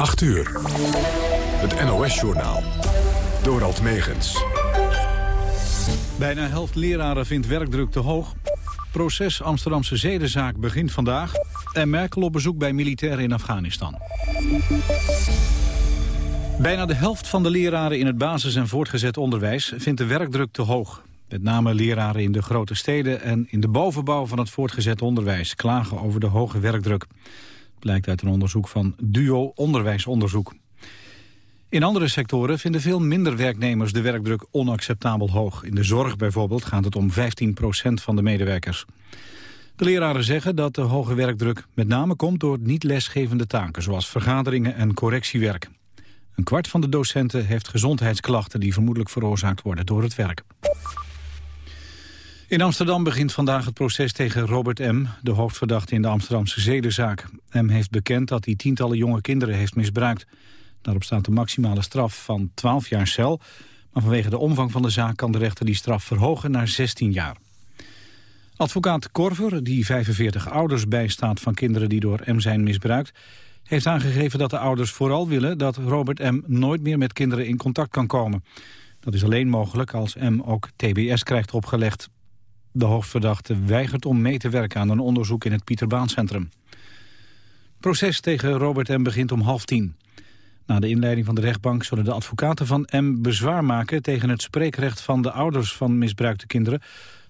8 uur. Het NOS-journaal. Dorald Megens. Bijna helft leraren vindt werkdruk te hoog. Proces Amsterdamse zedenzaak begint vandaag. En Merkel op bezoek bij militairen in Afghanistan. Bijna de helft van de leraren in het basis- en voortgezet onderwijs vindt de werkdruk te hoog. Met name leraren in de grote steden en in de bovenbouw van het voortgezet onderwijs klagen over de hoge werkdruk. Blijkt uit een onderzoek van Duo Onderwijsonderzoek. In andere sectoren vinden veel minder werknemers de werkdruk onacceptabel hoog. In de zorg bijvoorbeeld gaat het om 15% van de medewerkers. De leraren zeggen dat de hoge werkdruk met name komt door niet lesgevende taken... zoals vergaderingen en correctiewerk. Een kwart van de docenten heeft gezondheidsklachten... die vermoedelijk veroorzaakt worden door het werk. In Amsterdam begint vandaag het proces tegen Robert M., de hoofdverdachte in de Amsterdamse zedenzaak. M heeft bekend dat hij tientallen jonge kinderen heeft misbruikt. Daarop staat de maximale straf van 12 jaar cel, maar vanwege de omvang van de zaak kan de rechter die straf verhogen naar 16 jaar. Advocaat Korver, die 45 ouders bijstaat van kinderen die door M zijn misbruikt, heeft aangegeven dat de ouders vooral willen dat Robert M. nooit meer met kinderen in contact kan komen. Dat is alleen mogelijk als M ook TBS krijgt opgelegd. De hoofdverdachte weigert om mee te werken aan een onderzoek in het Pieterbaancentrum. Het proces tegen Robert M. begint om half tien. Na de inleiding van de rechtbank zullen de advocaten van M. bezwaar maken tegen het spreekrecht van de ouders van misbruikte kinderen.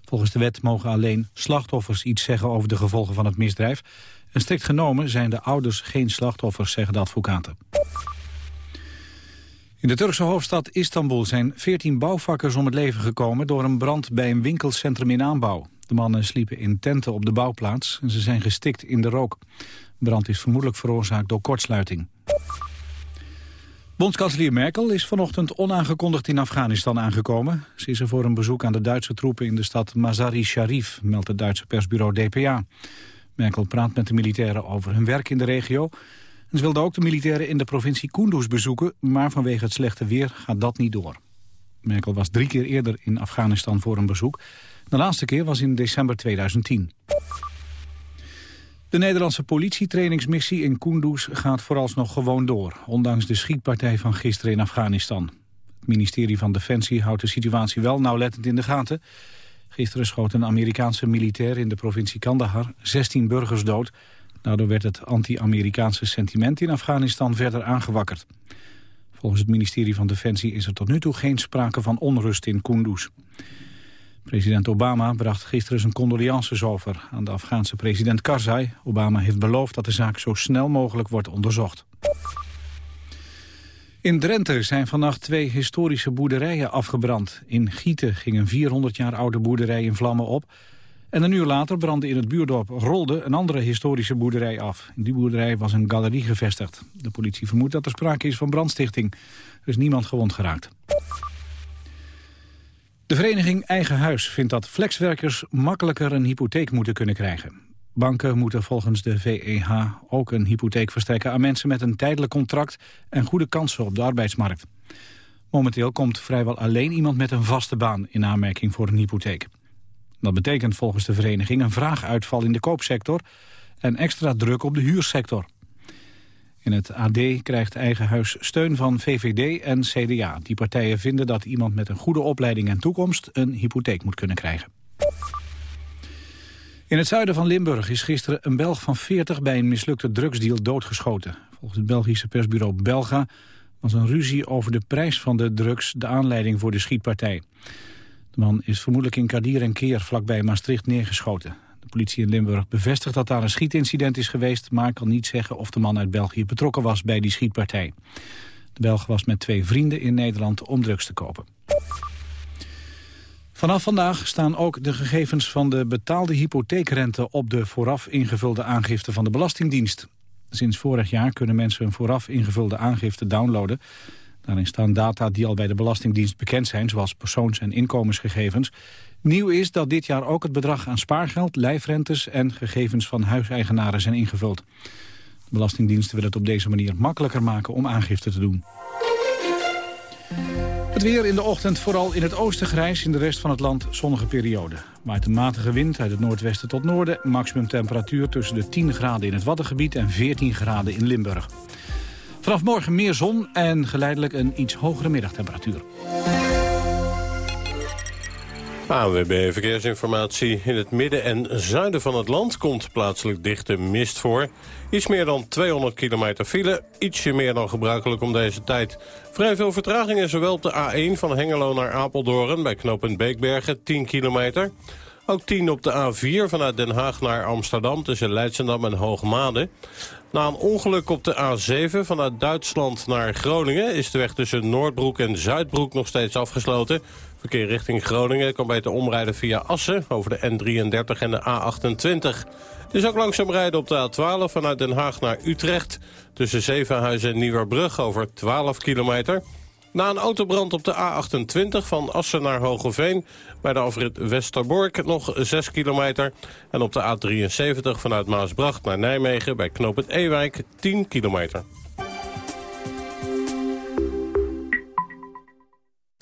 Volgens de wet mogen alleen slachtoffers iets zeggen over de gevolgen van het misdrijf. En strikt genomen zijn de ouders geen slachtoffers, zeggen de advocaten. In de Turkse hoofdstad Istanbul zijn 14 bouwvakkers om het leven gekomen... door een brand bij een winkelcentrum in aanbouw. De mannen sliepen in tenten op de bouwplaats en ze zijn gestikt in de rook. Brand is vermoedelijk veroorzaakt door kortsluiting. Bondskanselier Merkel is vanochtend onaangekondigd in Afghanistan aangekomen. Ze is er voor een bezoek aan de Duitse troepen in de stad Mazar-i-Sharif, meldt het Duitse persbureau DPA. Merkel praat met de militairen over hun werk in de regio ze wilde ook de militairen in de provincie Kunduz bezoeken, maar vanwege het slechte weer gaat dat niet door. Merkel was drie keer eerder in Afghanistan voor een bezoek. De laatste keer was in december 2010. De Nederlandse politietrainingsmissie in Kunduz gaat vooralsnog gewoon door, ondanks de schietpartij van gisteren in Afghanistan. Het ministerie van Defensie houdt de situatie wel nauwlettend in de gaten. Gisteren schoot een Amerikaanse militair in de provincie Kandahar 16 burgers dood. Daardoor werd het anti-Amerikaanse sentiment in Afghanistan verder aangewakkerd. Volgens het ministerie van Defensie is er tot nu toe geen sprake van onrust in Kunduz. President Obama bracht gisteren zijn condolences over aan de Afghaanse president Karzai. Obama heeft beloofd dat de zaak zo snel mogelijk wordt onderzocht. In Drenthe zijn vannacht twee historische boerderijen afgebrand. In Gieten ging een 400 jaar oude boerderij in vlammen op. En een uur later brandde in het buurdorp Rolde een andere historische boerderij af. In die boerderij was een galerie gevestigd. De politie vermoedt dat er sprake is van brandstichting. Er is niemand gewond geraakt. De vereniging Eigen Huis vindt dat flexwerkers makkelijker een hypotheek moeten kunnen krijgen. Banken moeten volgens de VEH ook een hypotheek verstrekken aan mensen met een tijdelijk contract en goede kansen op de arbeidsmarkt. Momenteel komt vrijwel alleen iemand met een vaste baan in aanmerking voor een hypotheek. Dat betekent volgens de vereniging een vraaguitval in de koopsector en extra druk op de huursector. In het AD krijgt eigen huis steun van VVD en CDA. Die partijen vinden dat iemand met een goede opleiding en toekomst een hypotheek moet kunnen krijgen. In het zuiden van Limburg is gisteren een Belg van 40 bij een mislukte drugsdeal doodgeschoten. Volgens het Belgische persbureau Belga was een ruzie over de prijs van de drugs de aanleiding voor de schietpartij. De man is vermoedelijk in Kadir en Keer vlakbij Maastricht neergeschoten. De politie in Limburg bevestigt dat daar een schietincident is geweest... maar kan niet zeggen of de man uit België betrokken was bij die schietpartij. De Belg was met twee vrienden in Nederland om drugs te kopen. Vanaf vandaag staan ook de gegevens van de betaalde hypotheekrente... op de vooraf ingevulde aangifte van de Belastingdienst. Sinds vorig jaar kunnen mensen een vooraf ingevulde aangifte downloaden... Daarin staan data die al bij de Belastingdienst bekend zijn, zoals persoons- en inkomensgegevens. Nieuw is dat dit jaar ook het bedrag aan spaargeld, lijfrentes en gegevens van huiseigenaren zijn ingevuld. De Belastingdiensten willen het op deze manier makkelijker maken om aangifte te doen. Het weer in de ochtend vooral in het oosten grijs, in de rest van het land zonnige periode. Waait een matige wind uit het noordwesten tot noorden. Maximum temperatuur tussen de 10 graden in het Waddengebied en 14 graden in Limburg. Vanaf morgen meer zon en geleidelijk een iets hogere middagtemperatuur. ANWB Verkeersinformatie. In het midden en zuiden van het land komt plaatselijk dichte mist voor. Iets meer dan 200 kilometer file. Ietsje meer dan gebruikelijk om deze tijd. Vrij veel vertragingen zowel op de A1 van Hengelo naar Apeldoorn... bij knooppunt Beekbergen, 10 kilometer. Ook 10 op de A4 vanuit Den Haag naar Amsterdam... tussen Leidsendam en Hoogmade. Na een ongeluk op de A7 vanuit Duitsland naar Groningen... is de weg tussen Noordbroek en Zuidbroek nog steeds afgesloten. Verkeer richting Groningen kan beter omrijden via Assen... over de N33 en de A28. Dus ook langzaam rijden op de A12 vanuit Den Haag naar Utrecht... tussen Zevenhuizen en Nieuwerbrug over 12 kilometer... Na een autobrand op de A28 van Assen naar Hogeveen... bij de afrit Westerbork nog 6 kilometer. En op de A73 vanuit Maasbracht naar Nijmegen... bij Knoop het Ewijk 10 kilometer.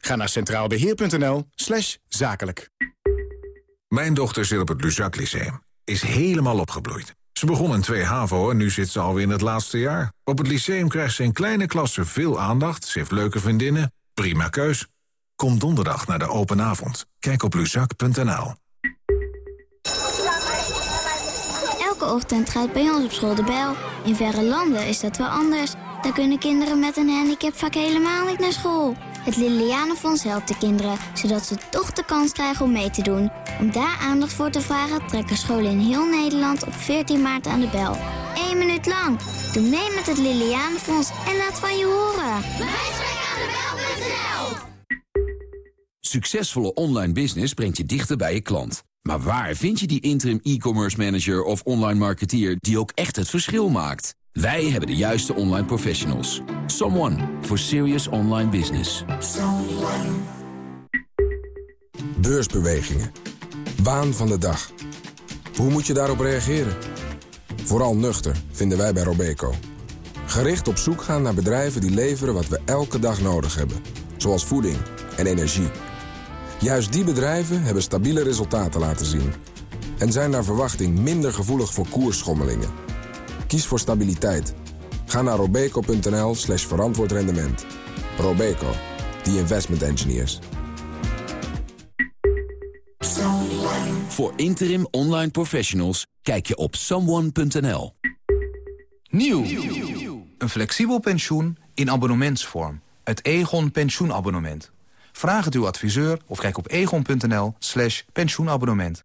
Ga naar centraalbeheer.nl slash zakelijk. Mijn dochter zit op het Luzak Lyceum. Is helemaal opgebloeid. Ze begon in 2 HAVO en nu zit ze alweer in het laatste jaar. Op het lyceum krijgt ze in kleine klassen veel aandacht. Ze heeft leuke vriendinnen. Prima keus. Kom donderdag naar de open avond. Kijk op luzak.nl. Elke ochtend gaat bij ons op school de bel. In verre landen is dat wel anders. Daar kunnen kinderen met een handicap vaak helemaal niet naar school. Het Lilianenfonds helpt de kinderen, zodat ze toch de kans krijgen om mee te doen. Om daar aandacht voor te vragen trekken scholen in heel Nederland op 14 maart aan de bel. Eén minuut lang. Doe mee met het Lilianenfonds en laat van je horen. Succesvolle online business brengt je dichter bij je klant. Maar waar vind je die interim e-commerce manager of online marketeer die ook echt het verschil maakt? Wij hebben de juiste online professionals. Someone for serious online business. Beursbewegingen. Waan van de dag. Hoe moet je daarop reageren? Vooral nuchter, vinden wij bij Robeco. Gericht op zoek gaan naar bedrijven die leveren wat we elke dag nodig hebben. Zoals voeding en energie. Juist die bedrijven hebben stabiele resultaten laten zien. En zijn naar verwachting minder gevoelig voor koersschommelingen. Kies voor stabiliteit. Ga naar robeco.nl slash verantwoord rendement. Robeco, the investment engineers. Voor interim online professionals kijk je op someone.nl. Nieuw. Een flexibel pensioen in abonnementsvorm. Het Egon pensioenabonnement. Vraag het uw adviseur of kijk op egon.nl slash pensioenabonnement.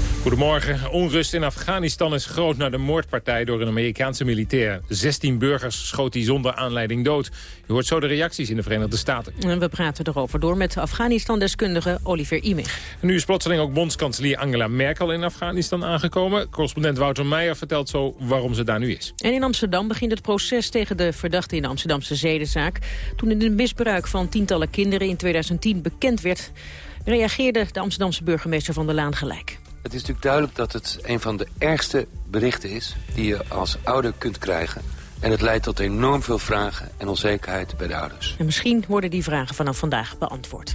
Goedemorgen. Onrust in Afghanistan is groot na de moordpartij door een Amerikaanse militair. 16 burgers schoot hij zonder aanleiding dood. Je hoort zo de reacties in de Verenigde Staten. En we praten erover door met Afghanistan-deskundige Olivier Imig. nu is plotseling ook bondskanselier Angela Merkel in Afghanistan aangekomen. Correspondent Wouter Meijer vertelt zo waarom ze daar nu is. En in Amsterdam begint het proces tegen de verdachte in de Amsterdamse zedenzaak. Toen het misbruik van tientallen kinderen in 2010 bekend werd... reageerde de Amsterdamse burgemeester Van der Laan gelijk. Het is natuurlijk duidelijk dat het een van de ergste berichten is... die je als ouder kunt krijgen. En het leidt tot enorm veel vragen en onzekerheid bij de ouders. En misschien worden die vragen vanaf vandaag beantwoord.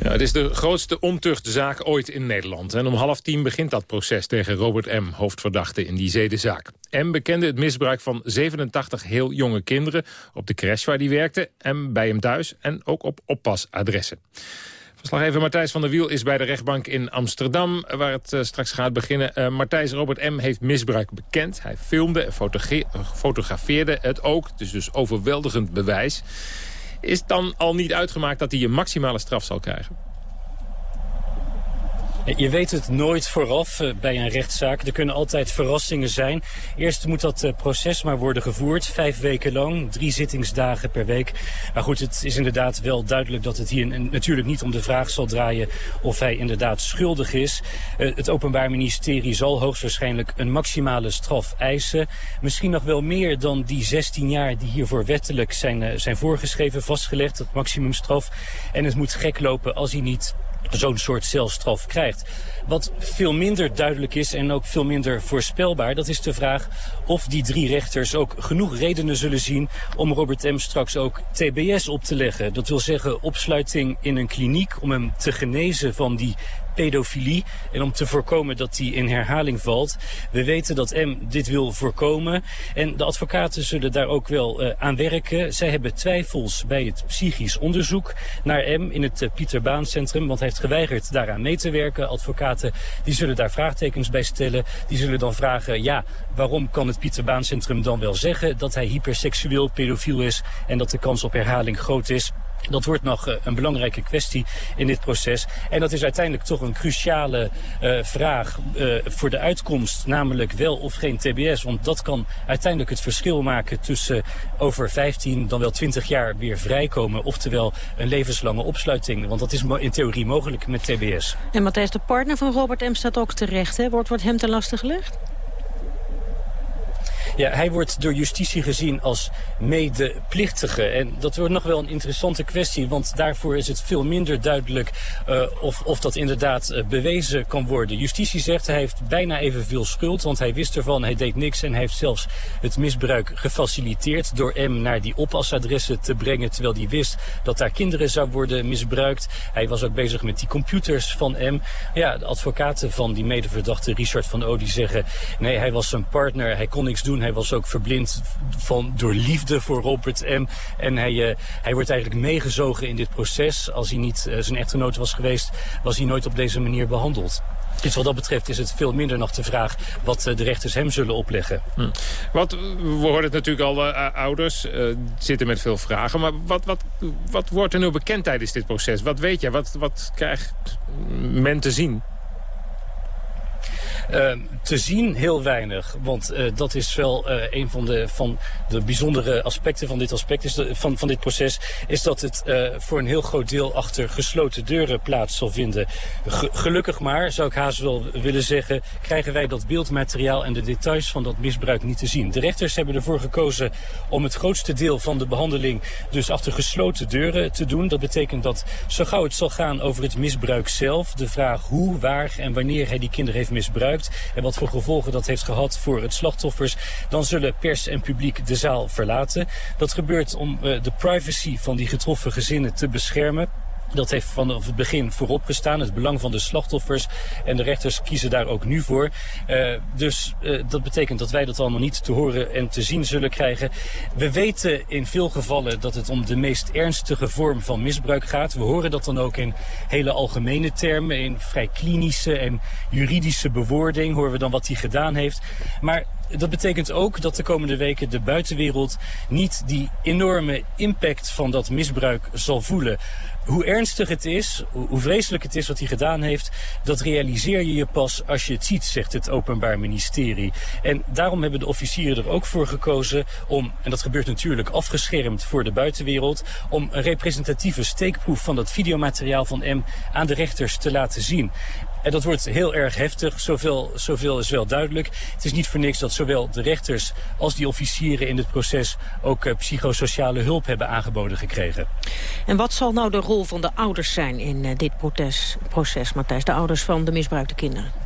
Ja, het is de grootste ontuchtzaak ooit in Nederland. En om half tien begint dat proces tegen Robert M., hoofdverdachte in die zedenzaak. M bekende het misbruik van 87 heel jonge kinderen... op de crash waar hij werkte, en bij hem thuis en ook op oppasadressen. Verslaggever Martijs van der Wiel is bij de rechtbank in Amsterdam... waar het uh, straks gaat beginnen. Uh, Martijs Robert M. heeft misbruik bekend. Hij filmde en fotografeerde het ook. Het is dus overweldigend bewijs. Is dan al niet uitgemaakt dat hij een maximale straf zal krijgen? Je weet het nooit vooraf eh, bij een rechtszaak. Er kunnen altijd verrassingen zijn. Eerst moet dat eh, proces maar worden gevoerd. Vijf weken lang, drie zittingsdagen per week. Maar goed, het is inderdaad wel duidelijk dat het hier natuurlijk niet om de vraag zal draaien of hij inderdaad schuldig is. Eh, het Openbaar Ministerie zal hoogstwaarschijnlijk een maximale straf eisen. Misschien nog wel meer dan die 16 jaar die hiervoor wettelijk zijn, zijn voorgeschreven, vastgelegd, dat maximumstraf. En het moet gek lopen als hij niet zo'n soort celstraf krijgt. Wat veel minder duidelijk is en ook veel minder voorspelbaar... dat is de vraag of die drie rechters ook genoeg redenen zullen zien... om Robert M. straks ook TBS op te leggen. Dat wil zeggen opsluiting in een kliniek om hem te genezen van die pedofilie. En om te voorkomen dat die in herhaling valt. We weten dat M dit wil voorkomen. En de advocaten zullen daar ook wel uh, aan werken. Zij hebben twijfels bij het psychisch onderzoek naar M in het uh, Pieter Baan Centrum. Want hij heeft geweigerd daaraan mee te werken. Advocaten die zullen daar vraagtekens bij stellen. Die zullen dan vragen, ja, waarom kan het Pieter Baan Centrum dan wel zeggen dat hij hyperseksueel pedofiel is en dat de kans op herhaling groot is? Dat wordt nog uh, een belangrijke kwestie in dit proces. En dat is uiteindelijk toch een cruciale uh, vraag uh, voor de uitkomst. Namelijk wel of geen TBS. Want dat kan uiteindelijk het verschil maken tussen over 15 dan wel 20 jaar weer vrijkomen. Oftewel een levenslange opsluiting. Want dat is in theorie mogelijk met TBS. En Matthijs, de partner van Robert M. staat ook terecht. Hè? Wordt, wordt hem ten laste gelegd? Ja, hij wordt door justitie gezien als medeplichtige. En dat wordt nog wel een interessante kwestie, want daarvoor is het veel minder duidelijk uh, of, of dat inderdaad uh, bewezen kan worden. Justitie zegt hij heeft bijna evenveel schuld, want hij wist ervan, hij deed niks en hij heeft zelfs het misbruik gefaciliteerd door M naar die oppasadressen te brengen, terwijl hij wist dat daar kinderen zou worden misbruikt. Hij was ook bezig met die computers van M. Ja, de advocaten van die medeverdachte Richard van O, die zeggen, nee, hij was zijn partner, hij kon niks doen, hij was ook verblind van, door liefde voor Robert M. En hij, uh, hij wordt eigenlijk meegezogen in dit proces. Als hij niet uh, zijn echtgenoot was geweest, was hij nooit op deze manier behandeld. Dus wat dat betreft is het veel minder nog de vraag wat uh, de rechters hem zullen opleggen. Hm. Wat, we horen het natuurlijk al, ouders zitten met veel vragen. Maar wat, wat, wat wordt er nu bekend tijdens dit proces? Wat weet jij? Wat, wat krijgt men te zien? Uh, te zien heel weinig, want uh, dat is wel uh, een van de, van de bijzondere aspecten van dit, aspect is van, van dit proces, is dat het voor een heel groot deel achter gesloten deuren plaats zal vinden. Gelukkig maar, zou ik haast wel willen zeggen, krijgen wij dat beeldmateriaal en de details van dat misbruik niet te zien. De rechters hebben ervoor gekozen om het grootste deel van de behandeling dus achter gesloten deuren te doen. Dat betekent dat zo gauw het zal gaan over het misbruik zelf, de vraag hoe, waar en wanneer hij die kinderen heeft misbruikt, en wat voor gevolgen dat heeft gehad voor het slachtoffers, dan zullen pers en publiek de zaal verlaten. Dat gebeurt om uh, de privacy van die getroffen gezinnen te beschermen. Dat heeft vanaf het begin voorop gestaan, het belang van de slachtoffers. En de rechters kiezen daar ook nu voor. Uh, dus uh, dat betekent dat wij dat allemaal niet te horen en te zien zullen krijgen. We weten in veel gevallen dat het om de meest ernstige vorm van misbruik gaat. We horen dat dan ook in hele algemene termen, in vrij klinische en juridische bewoording. Horen we dan wat hij gedaan heeft. Maar dat betekent ook dat de komende weken de buitenwereld niet die enorme impact van dat misbruik zal voelen. Hoe ernstig het is, hoe vreselijk het is wat hij gedaan heeft, dat realiseer je je pas als je het ziet, zegt het Openbaar Ministerie. En daarom hebben de officieren er ook voor gekozen om, en dat gebeurt natuurlijk afgeschermd voor de buitenwereld, om een representatieve steekproef van dat videomateriaal van M aan de rechters te laten zien. En dat wordt heel erg heftig, zoveel, zoveel is wel duidelijk. Het is niet voor niks dat zowel de rechters als die officieren in het proces ook uh, psychosociale hulp hebben aangeboden gekregen. En wat zal nou de rol van de ouders zijn in uh, dit proces, proces, Matthijs? De ouders van de misbruikte kinderen?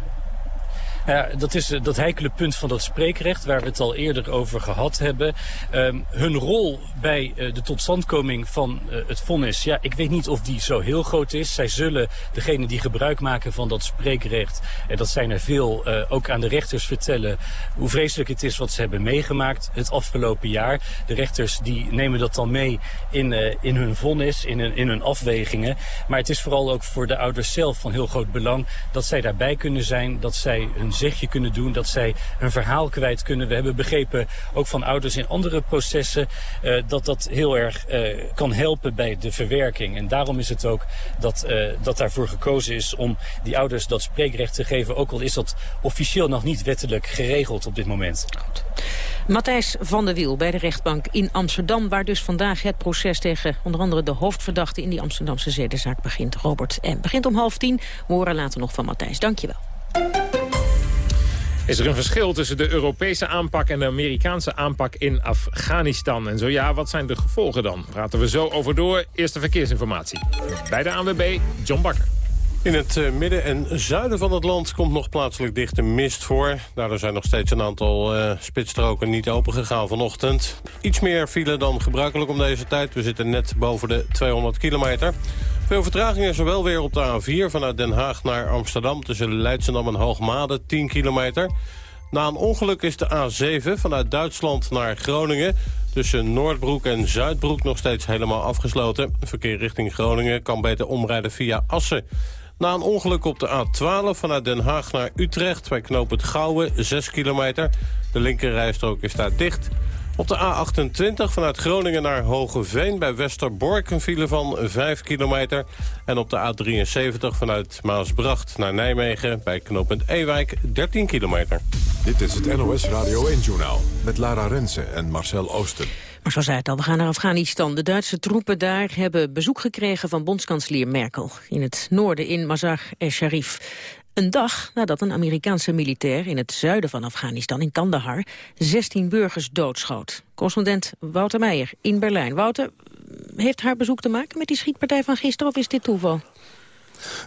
Ja, dat is dat heikele punt van dat spreekrecht waar we het al eerder over gehad hebben. Um, hun rol bij uh, de totstandkoming van uh, het vonnis, ja, ik weet niet of die zo heel groot is. Zij zullen, degene die gebruik maken van dat spreekrecht, en dat zijn er veel, ook aan de rechters vertellen hoe vreselijk het is wat ze hebben meegemaakt het afgelopen jaar. De rechters die nemen dat dan mee in, in hun vonnis, in hun, in hun afwegingen. Maar het is vooral ook voor de ouders zelf van heel groot belang dat zij daarbij kunnen zijn, dat zij hun zegje kunnen doen, dat zij hun verhaal kwijt kunnen. We hebben begrepen, ook van ouders in andere processen, uh, dat dat heel erg uh, kan helpen bij de verwerking. En daarom is het ook dat, uh, dat daarvoor gekozen is om die ouders dat spreekrecht te geven, ook al is dat officieel nog niet wettelijk geregeld op dit moment. Matthijs van der Wiel bij de rechtbank in Amsterdam... waar dus vandaag het proces tegen onder andere de hoofdverdachte... in die Amsterdamse zedenzaak begint, Robert M. Begint om half tien. We horen later nog van Matthijs. Dank je wel. Is er een verschil tussen de Europese aanpak en de Amerikaanse aanpak in Afghanistan? En zo ja, wat zijn de gevolgen dan? Praten we zo over door. Eerste verkeersinformatie. Bij de ANWB, John Bakker. In het eh, midden en zuiden van het land komt nog plaatselijk dichte mist voor. Daardoor zijn nog steeds een aantal uh, spitsstroken niet opengegaan vanochtend. Iets meer file dan gebruikelijk om deze tijd. We zitten net boven de 200 kilometer. Veel vertragingen zowel weer op de A4 vanuit Den Haag naar Amsterdam... tussen Leidschendam en Hoogmade, 10 kilometer. Na een ongeluk is de A7 vanuit Duitsland naar Groningen... tussen Noordbroek en Zuidbroek nog steeds helemaal afgesloten. Verkeer richting Groningen kan beter omrijden via Assen. Na een ongeluk op de A12 vanuit Den Haag naar Utrecht... bij het Gouwen, 6 kilometer. De linkerrijstrook is daar dicht. Op de A28 vanuit Groningen naar Hogeveen bij Westerbork een file van 5 kilometer. En op de A73 vanuit Maasbracht naar Nijmegen bij knooppunt Ewijk 13 kilometer. Dit is het NOS Radio 1-journaal met Lara Rensen en Marcel Oosten. Maar zo zei het al, we gaan naar Afghanistan. De Duitse troepen daar hebben bezoek gekregen van bondskanselier Merkel... in het noorden in Mazar-e-Sharif. Een dag nadat een Amerikaanse militair in het zuiden van Afghanistan, in Kandahar, 16 burgers doodschoot. Correspondent Wouter Meijer in Berlijn. Wouter, heeft haar bezoek te maken met die schietpartij van gisteren of is dit toeval?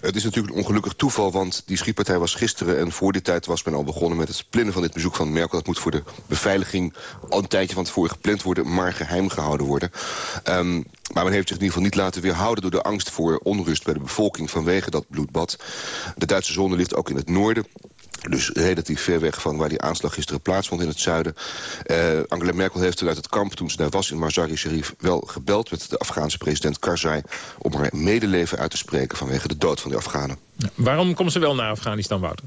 Het is natuurlijk een ongelukkig toeval, want die schietpartij was gisteren... en voor die tijd was men al begonnen met het plannen van dit bezoek van Merkel. Dat moet voor de beveiliging al een tijdje van tevoren gepland worden... maar geheim gehouden worden. Um, maar men heeft zich in ieder geval niet laten weerhouden... door de angst voor onrust bij de bevolking vanwege dat bloedbad. De Duitse zone ligt ook in het noorden. Dus relatief ver weg van waar die aanslag gisteren plaatsvond in het zuiden. Uh, Angela Merkel heeft vanuit het kamp, toen ze daar was in Mazar-i-Sharif... wel gebeld met de Afghaanse president Karzai... om haar medeleven uit te spreken vanwege de dood van de Afghanen. waarom komt ze wel naar Afghanistan, Wouter?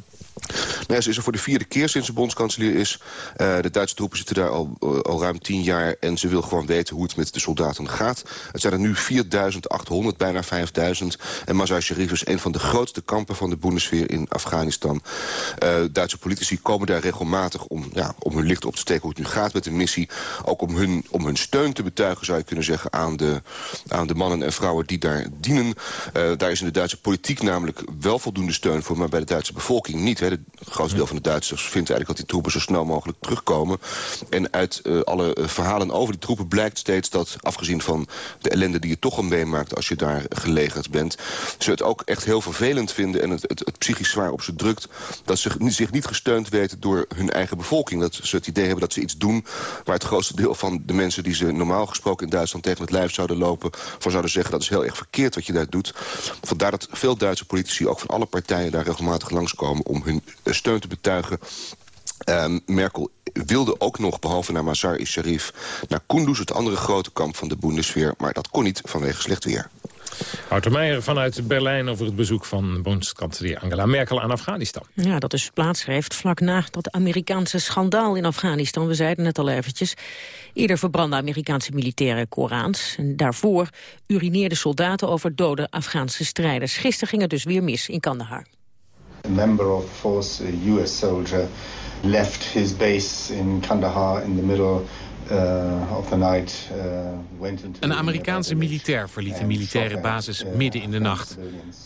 Nou, ze is er voor de vierde keer sinds ze bondskanselier is. Uh, de Duitse troepen zitten daar al, uh, al ruim tien jaar... en ze wil gewoon weten hoe het met de soldaten gaat. Het zijn er nu 4.800, bijna 5.000. En Mazar-Sharif is een van de grootste kampen van de Bundesweer in Afghanistan. Uh, Duitse politici komen daar regelmatig om, ja, om hun licht op te steken... hoe het nu gaat met de missie. Ook om hun, om hun steun te betuigen, zou je kunnen zeggen... aan de, aan de mannen en vrouwen die daar dienen. daar is in de Duitse politiek namelijk wel voldoende steun voor... maar bij de Duitse bevolking niet. Hè. Het grootste deel van de Duitsers vindt eigenlijk dat die troepen zo snel mogelijk terugkomen. En uit uh, alle uh, verhalen over die troepen blijkt steeds dat, afgezien van de ellende die je toch al meemaakt als je daar gelegerd bent, ze het ook echt heel vervelend vinden en het, het, psychisch zwaar op ze drukt, dat ze zich niet gesteund weten door hun eigen bevolking. Dat ze het idee hebben dat ze iets doen waar het grootste deel van de mensen die ze normaal gesproken in Duitsland tegen het lijf zouden lopen, van zouden zeggen dat is heel erg verkeerd wat je daar doet. Vandaar dat veel Duitse politici ook van alle partijen daar regelmatig langskomen om hun steun te betuigen. Um, Merkel wilde ook nog, behalve naar Mazar-i-Sharif... naar Kunduz, het andere grote kamp van de Bundesweer. Maar dat kon niet vanwege slecht weer. Wouter Meijer vanuit Berlijn over het bezoek van bondskanselier Angela Merkel aan Afghanistan. Ja, dat is plaats heeft vlak na dat Amerikaanse schandaal in Afghanistan. We zeiden het al eventjes. Eerder verbrandden Amerikaanse militairen Korans. En daarvoor urineerden soldaten over dode Afghaanse strijders. Gisteren ging het dus weer mis in Kandahar. A member of force, a US soldier, left his base in Kandahar in the middle uh, of the night, uh, went into een Amerikaanse militair verliet een militaire basis uh, midden in de nacht.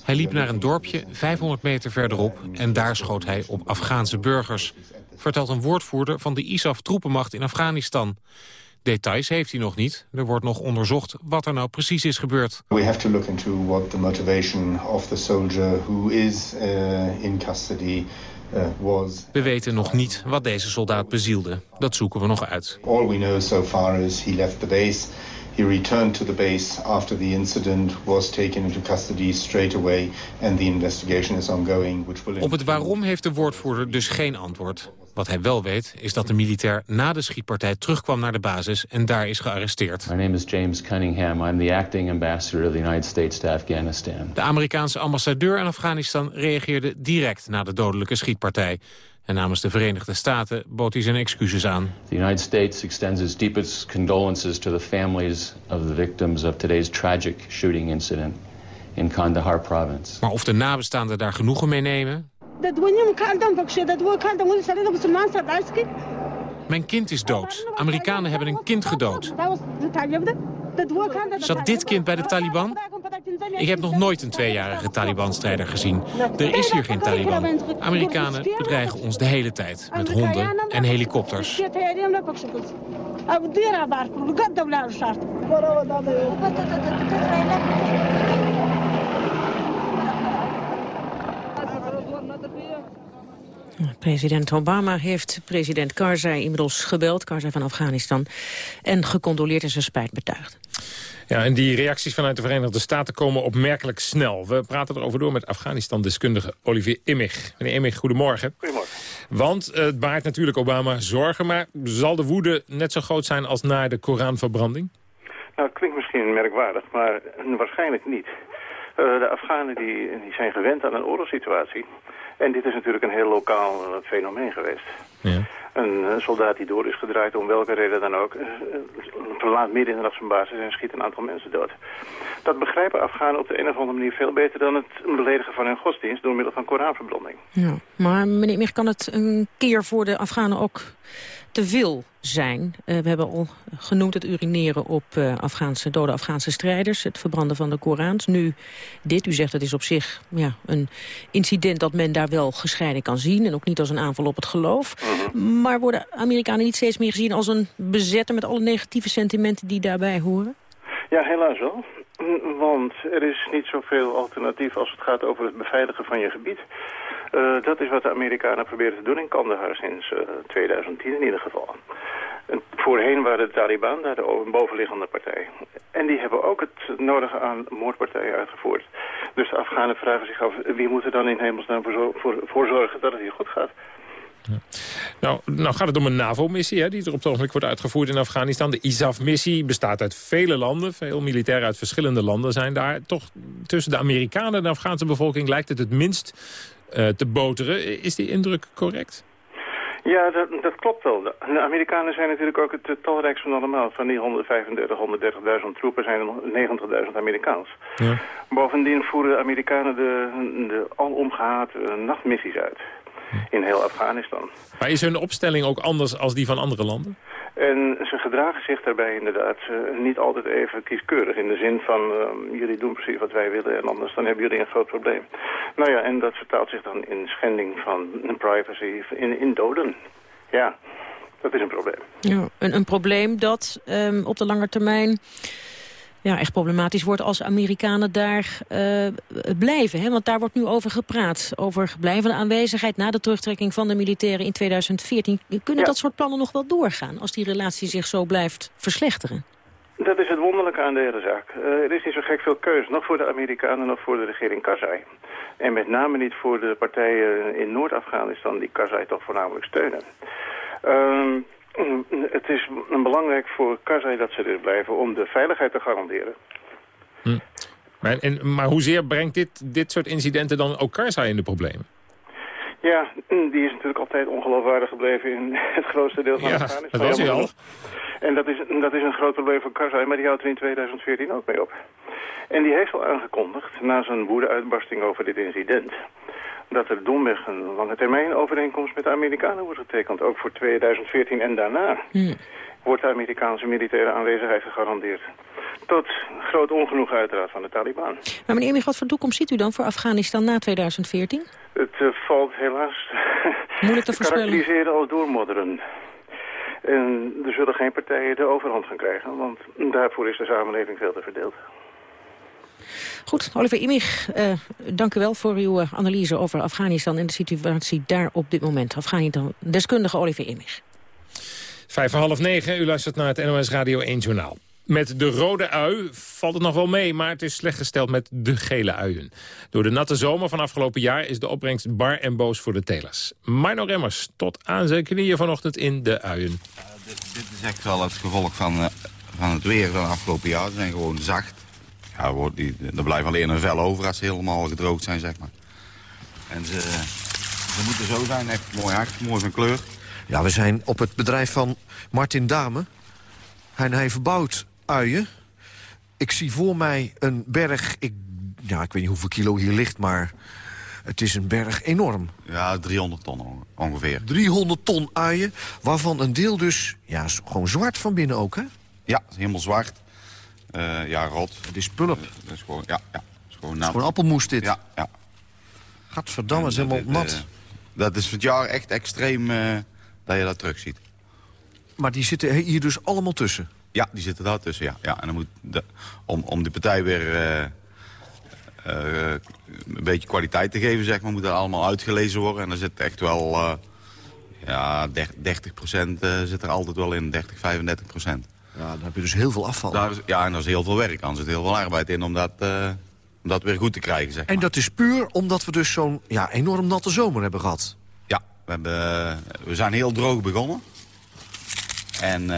Hij liep naar een dorpje 500 meter verderop en daar schoot hij op Afghaanse burgers. Vertelt een woordvoerder van de ISAF-troepenmacht in Afghanistan. Details heeft hij nog niet. Er wordt nog onderzocht wat er nou precies is gebeurd. We have to look into what the motivation of the soldier who is uh, in custody uh, was. We weten nog niet wat deze soldaat bezielde. Dat zoeken we nog uit. All we know so far is he left the base. He returned to the base after the incident, was taken into custody straight away and the investigation is ongoing. Which will Op het waarom heeft de woordvoerder dus geen antwoord. Wat hij wel weet is dat de militair na de schietpartij terugkwam naar de basis en daar is gearresteerd. My name is James Cunningham. I'm the acting ambassador of the United States to Afghanistan. De Amerikaanse ambassadeur in Afghanistan reageerde direct na de dodelijke schietpartij. En namens de Verenigde Staten bood hij zijn excuses aan. The United States extends its deepest condolences to the families of the victims of today's tragic shooting incident in Kandahar province. Maar of de nabestaanden daar genoegen mee nemen? Mijn kind is dood. Amerikanen hebben een kind gedood. Zat dit kind bij de Taliban? Ik heb nog nooit een tweejarige Taliban-strijder gezien. Er is hier geen Taliban. Amerikanen bedreigen ons de hele tijd met honden en helikopters. President Obama heeft president Karzai inmiddels gebeld, Karzai van Afghanistan, en gecondoleerd en zijn spijt betuigd. Ja, en die reacties vanuit de Verenigde Staten komen opmerkelijk snel. We praten erover door met Afghanistan-deskundige Olivier Immig. Meneer Immig, goedemorgen. Goedemorgen. Want uh, het baart natuurlijk Obama zorgen, maar zal de woede net zo groot zijn als na de Koranverbranding? Nou, het klinkt misschien merkwaardig, maar waarschijnlijk niet. Uh, de Afghanen die, die zijn gewend aan een oorlogssituatie. En dit is natuurlijk een heel lokaal uh, fenomeen geweest. Ja. Een, een, soldaat die door is gedraaid, om welke reden dan ook, uh, verlaat midden in de nacht zijn basis en schiet een aantal mensen dood. Dat begrijpen Afghanen op de een of andere manier veel beter dan het beledigen van hun godsdienst door middel van Koranverbranding. Ja, maar meneer Mich, kan het een keer voor de Afghanen ook te veel zijn. Uh, we hebben al genoemd het urineren op uh, Afghaanse, dode Afghaanse strijders. Het verbranden van de Korans. Nu dit, u zegt dat is op zich ja, een incident dat men daar wel gescheiden kan zien. En ook niet als een aanval op het geloof. -huh. Maar worden Amerikanen niet steeds meer gezien als een bezetter... met alle negatieve sentimenten die daarbij horen? Ja, helaas wel. Want er is niet zoveel alternatief als het gaat over het beveiligen van je gebied. Uh, dat is wat de Amerikanen proberen te doen in Kandahar sinds uh, 2010 in ieder geval. En voorheen waren de Taliban daar de bovenliggende partij. En die hebben ook het nodige aan moordpartijen uitgevoerd. Dus de Afghanen vragen zich af, wie moet er dan in hemelsnaam voor, voor, zorgen dat het hier goed gaat? Nou, nou gaat het om een NAVO-missie die er op het ogenblik wordt uitgevoerd in Afghanistan. De ISAF-missie bestaat uit vele landen. Veel militairen uit verschillende landen zijn daar. Toch tussen de Amerikanen en de Afghaanse bevolking lijkt het het minst te boteren. Is die indruk correct? Ja, dat, dat klopt wel. De Amerikanen zijn natuurlijk ook het talrijkst van allemaal. Van die 135, 130.000 troepen zijn er 90.000 Amerikaans. Ja. Bovendien voeren de Amerikanen de, de alomgehate nachtmissies uit in heel Afghanistan. Maar is hun opstelling ook anders als die van andere landen? En ze gedragen zich daarbij inderdaad uh, niet altijd even kieskeurig. In de zin van, uh, jullie doen precies wat wij willen en anders dan hebben jullie een groot probleem. Nou ja, en dat vertaalt zich dan in schending van privacy, in, in doden. Ja, dat is een probleem. Ja, een, een probleem dat um, op de lange termijn ja, echt problematisch wordt als Amerikanen daar uh, blijven. Hè? Want daar wordt nu over gepraat. Over blijvende aanwezigheid na de terugtrekking van de militairen in 2014. Kunnen Ja. dat soort plannen nog wel doorgaan als die relatie zich zo blijft verslechteren? Dat is het wonderlijke aan de hele zaak. Uh, er is niet zo gek veel keus, nog voor de Amerikanen, nog voor de regering Karzai. En met name niet voor de partijen in Noord-Afghanistan die Karzai toch voornamelijk steunen. Um, het is belangrijk voor Karzai dat ze er blijven om de veiligheid te garanderen. Hm. Maar, en, maar hoezeer brengt dit, dit soort incidenten dan ook Karzai in de problemen? Ja, die is natuurlijk altijd ongeloofwaardig gebleven in het grootste deel van Ja, Afghanistan. dat was hij al. En dat is, dat is een groot probleem voor Karzai, maar die houdt er in 2014 ook mee op. En die heeft al aangekondigd, na zijn woede-uitbarsting over dit incident... dat er domweg een lange termijn overeenkomst met de Amerikanen wordt getekend. Ook voor 2014 en daarna Hm. wordt de Amerikaanse militaire aanwezigheid gegarandeerd. Tot groot ongenoeg uiteraard van de Taliban. Maar meneer Emig, wat voor toekomst ziet u dan voor Afghanistan na 2014? Het eh, valt helaas Moeilijk te te karakteriseren als doormodderen. En er zullen geen partijen de overhand gaan krijgen, want daarvoor is de samenleving veel te verdeeld. Goed, Oliver Immig, eh, dank u wel voor uw eh, analyse over Afghanistan en de situatie daar op dit moment. Afghanistan-deskundige Oliver Immig. Vijf voor half negen, u luistert naar het NOS Radio 1 Journaal. Met de rode ui valt het nog wel mee, maar het is slecht gesteld met de gele uien. Door de natte zomer van afgelopen jaar is de opbrengst bar en boos voor de telers. Mino Remmers tot aan zijn knieën vanochtend in de uien. dit, dit, is echt wel het gevolg van, uh, van het weer van het afgelopen jaar. Ze zijn gewoon zacht. Ja, wordt die, er blijft alleen een vel over als ze helemaal gedroogd zijn, zeg maar. En ze, ze moeten zo zijn, echt mooi hard, mooi van kleur. Ja, we zijn op het bedrijf van Martin Dame. En hij verbouwt uien. Ik zie voor mij een berg, ik, ja, ik weet niet hoeveel kilo hier ligt, maar het is een berg enorm. Ja, 300 ton ongeveer. 300 ton uien, waarvan een deel dus ja, gewoon zwart van binnen ook, hè? Ja, helemaal zwart. Uh, ja, rot. Het is pulp. Uh, dat is gewoon, ja, ja. Is gewoon, is gewoon appelmoes dit. Ja, ja. Gadverdamme, het is helemaal nat. Uh, dat is het jaar echt extreem dat je dat terug ziet. Maar die zitten hier dus allemaal tussen? Ja, die zitten daar tussen, ja. ja en dan moet de, om, om de partij weer uh, uh, een beetje kwaliteit te geven, zeg maar, moet dat allemaal uitgelezen worden. En dan zit echt wel, uh, ja, 30 procent zit er altijd wel in, 30, 35 procent. Ja, dan heb je dus heel veel afval. Daar is, ja, en daar is heel veel werk aan. Er zit heel veel arbeid in om dat, om dat weer goed te krijgen, zeg maar. En dat is puur omdat we dus zo'n ja, enorm natte zomer hebben gehad? Ja, we, hebben, we zijn heel droog begonnen. En...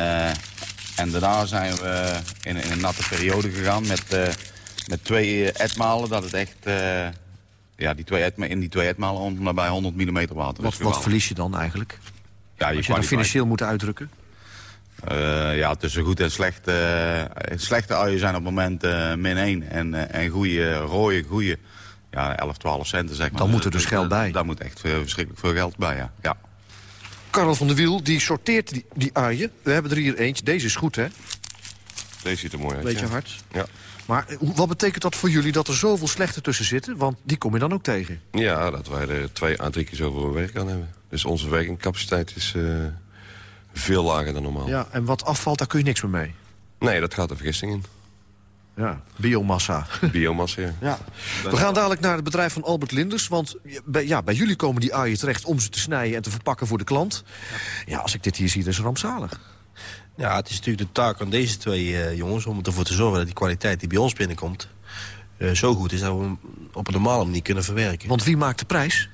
En daarna zijn we in, in, een natte periode gegaan met, uh, met twee etmalen. Dat het echt, ja, die twee etma in die twee etmalen om nabij 100 mm water wat, wat verlies je dan eigenlijk? Ja, je je dat financieel moet uitdrukken? Uh, ja, tussen goed en slecht. slechte uien zijn op het moment min 1. En, en goede, rode, goede, ja, 11, 12 centen zeg maar. Dan moet er dus geld bij. Daar moet echt verschrikkelijk veel geld bij, ja. ja. Karel van der Wiel, die sorteert die, die uien. We hebben er hier eentje. Deze is goed, hè? Deze ziet er mooi uit, Beetje ja. hard. Ja. Maar wat betekent dat voor jullie dat er zoveel slechte tussen zitten? Want die kom je dan ook tegen. Ja, dat wij er twee à drie keer zoveel werk aan hebben. Dus onze werkingcapaciteit is uh, veel lager dan normaal. Ja, en wat afvalt, daar kun je niks meer mee? Nee, dat gaat de vergisting in. Ja, biomassa. Biomassa, ja. ja. We gaan dadelijk naar het bedrijf van Albert Linders. Want bij, ja, bij jullie komen die uien terecht om ze te snijden en te verpakken voor de klant. Ja, als ik dit hier zie, dan is het rampzalig. Ja, het is natuurlijk de taak van deze twee uh, jongens... om ervoor te zorgen dat die kwaliteit die bij ons binnenkomt... Uh, zo goed is dat we hem op een normale manier kunnen verwerken. Want wie maakt de prijs?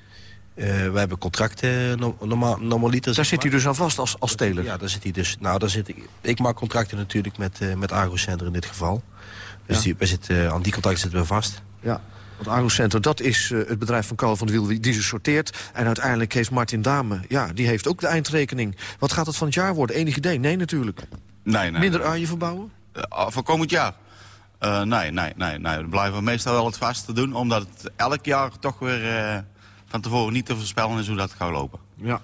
Uh, we hebben contracten normaal, normaliter. Daar zit hij dus aan vast als, als teler? Ja, daar zit hij dus. Nou, daar zit ik. Ik maak contracten natuurlijk met, uh, met Agrocenter in dit geval. Dus Ja. die, we zitten, aan die contracten zitten we vast. Ja. Want Agrocenter, dat is uh, het bedrijf van Karel van der Wiel die ze sorteert. En uiteindelijk heeft Martin Dame, ja, die heeft ook de eindrekening. Wat gaat het van het jaar worden? Enig idee? Nee, natuurlijk. Nee, nee. Minder uien verbouwen? Uh, voor komend jaar? Uh, nee, nee, nee, nee. Dan blijven we meestal wel het vaste doen. Omdat het elk jaar toch weer uh, van tevoren niet te voorspellen is hoe dat gaat lopen. Ja.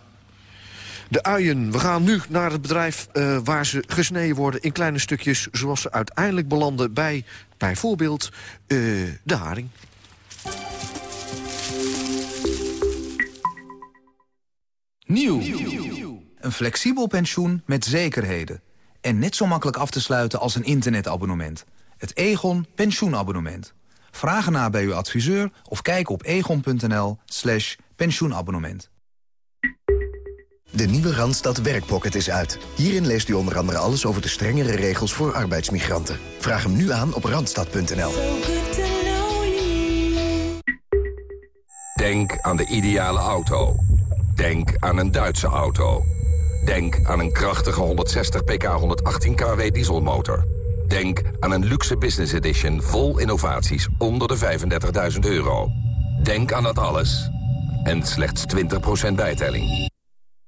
De uien. We gaan nu naar het bedrijf uh, waar ze gesneden worden in kleine stukjes... zoals ze uiteindelijk belanden bij, bijvoorbeeld, uh, de haring. Nieuw. Een flexibel pensioen met zekerheden. En net zo makkelijk af te sluiten als een internetabonnement. Het Egon pensioenabonnement. Vraag ernaar bij uw adviseur of kijk op egon.nl slash pensioenabonnement. De nieuwe Randstad Werkpocket is uit. Hierin leest u onder andere alles over de strengere regels voor arbeidsmigranten. Vraag hem nu aan op randstad.nl. Denk aan de ideale auto. Denk aan een Duitse auto. Denk aan een krachtige 160 pk 118 kW dieselmotor. Denk aan een luxe business edition vol innovaties onder de 35.000 euro. Denk aan dat alles. En slechts 20% bijtelling.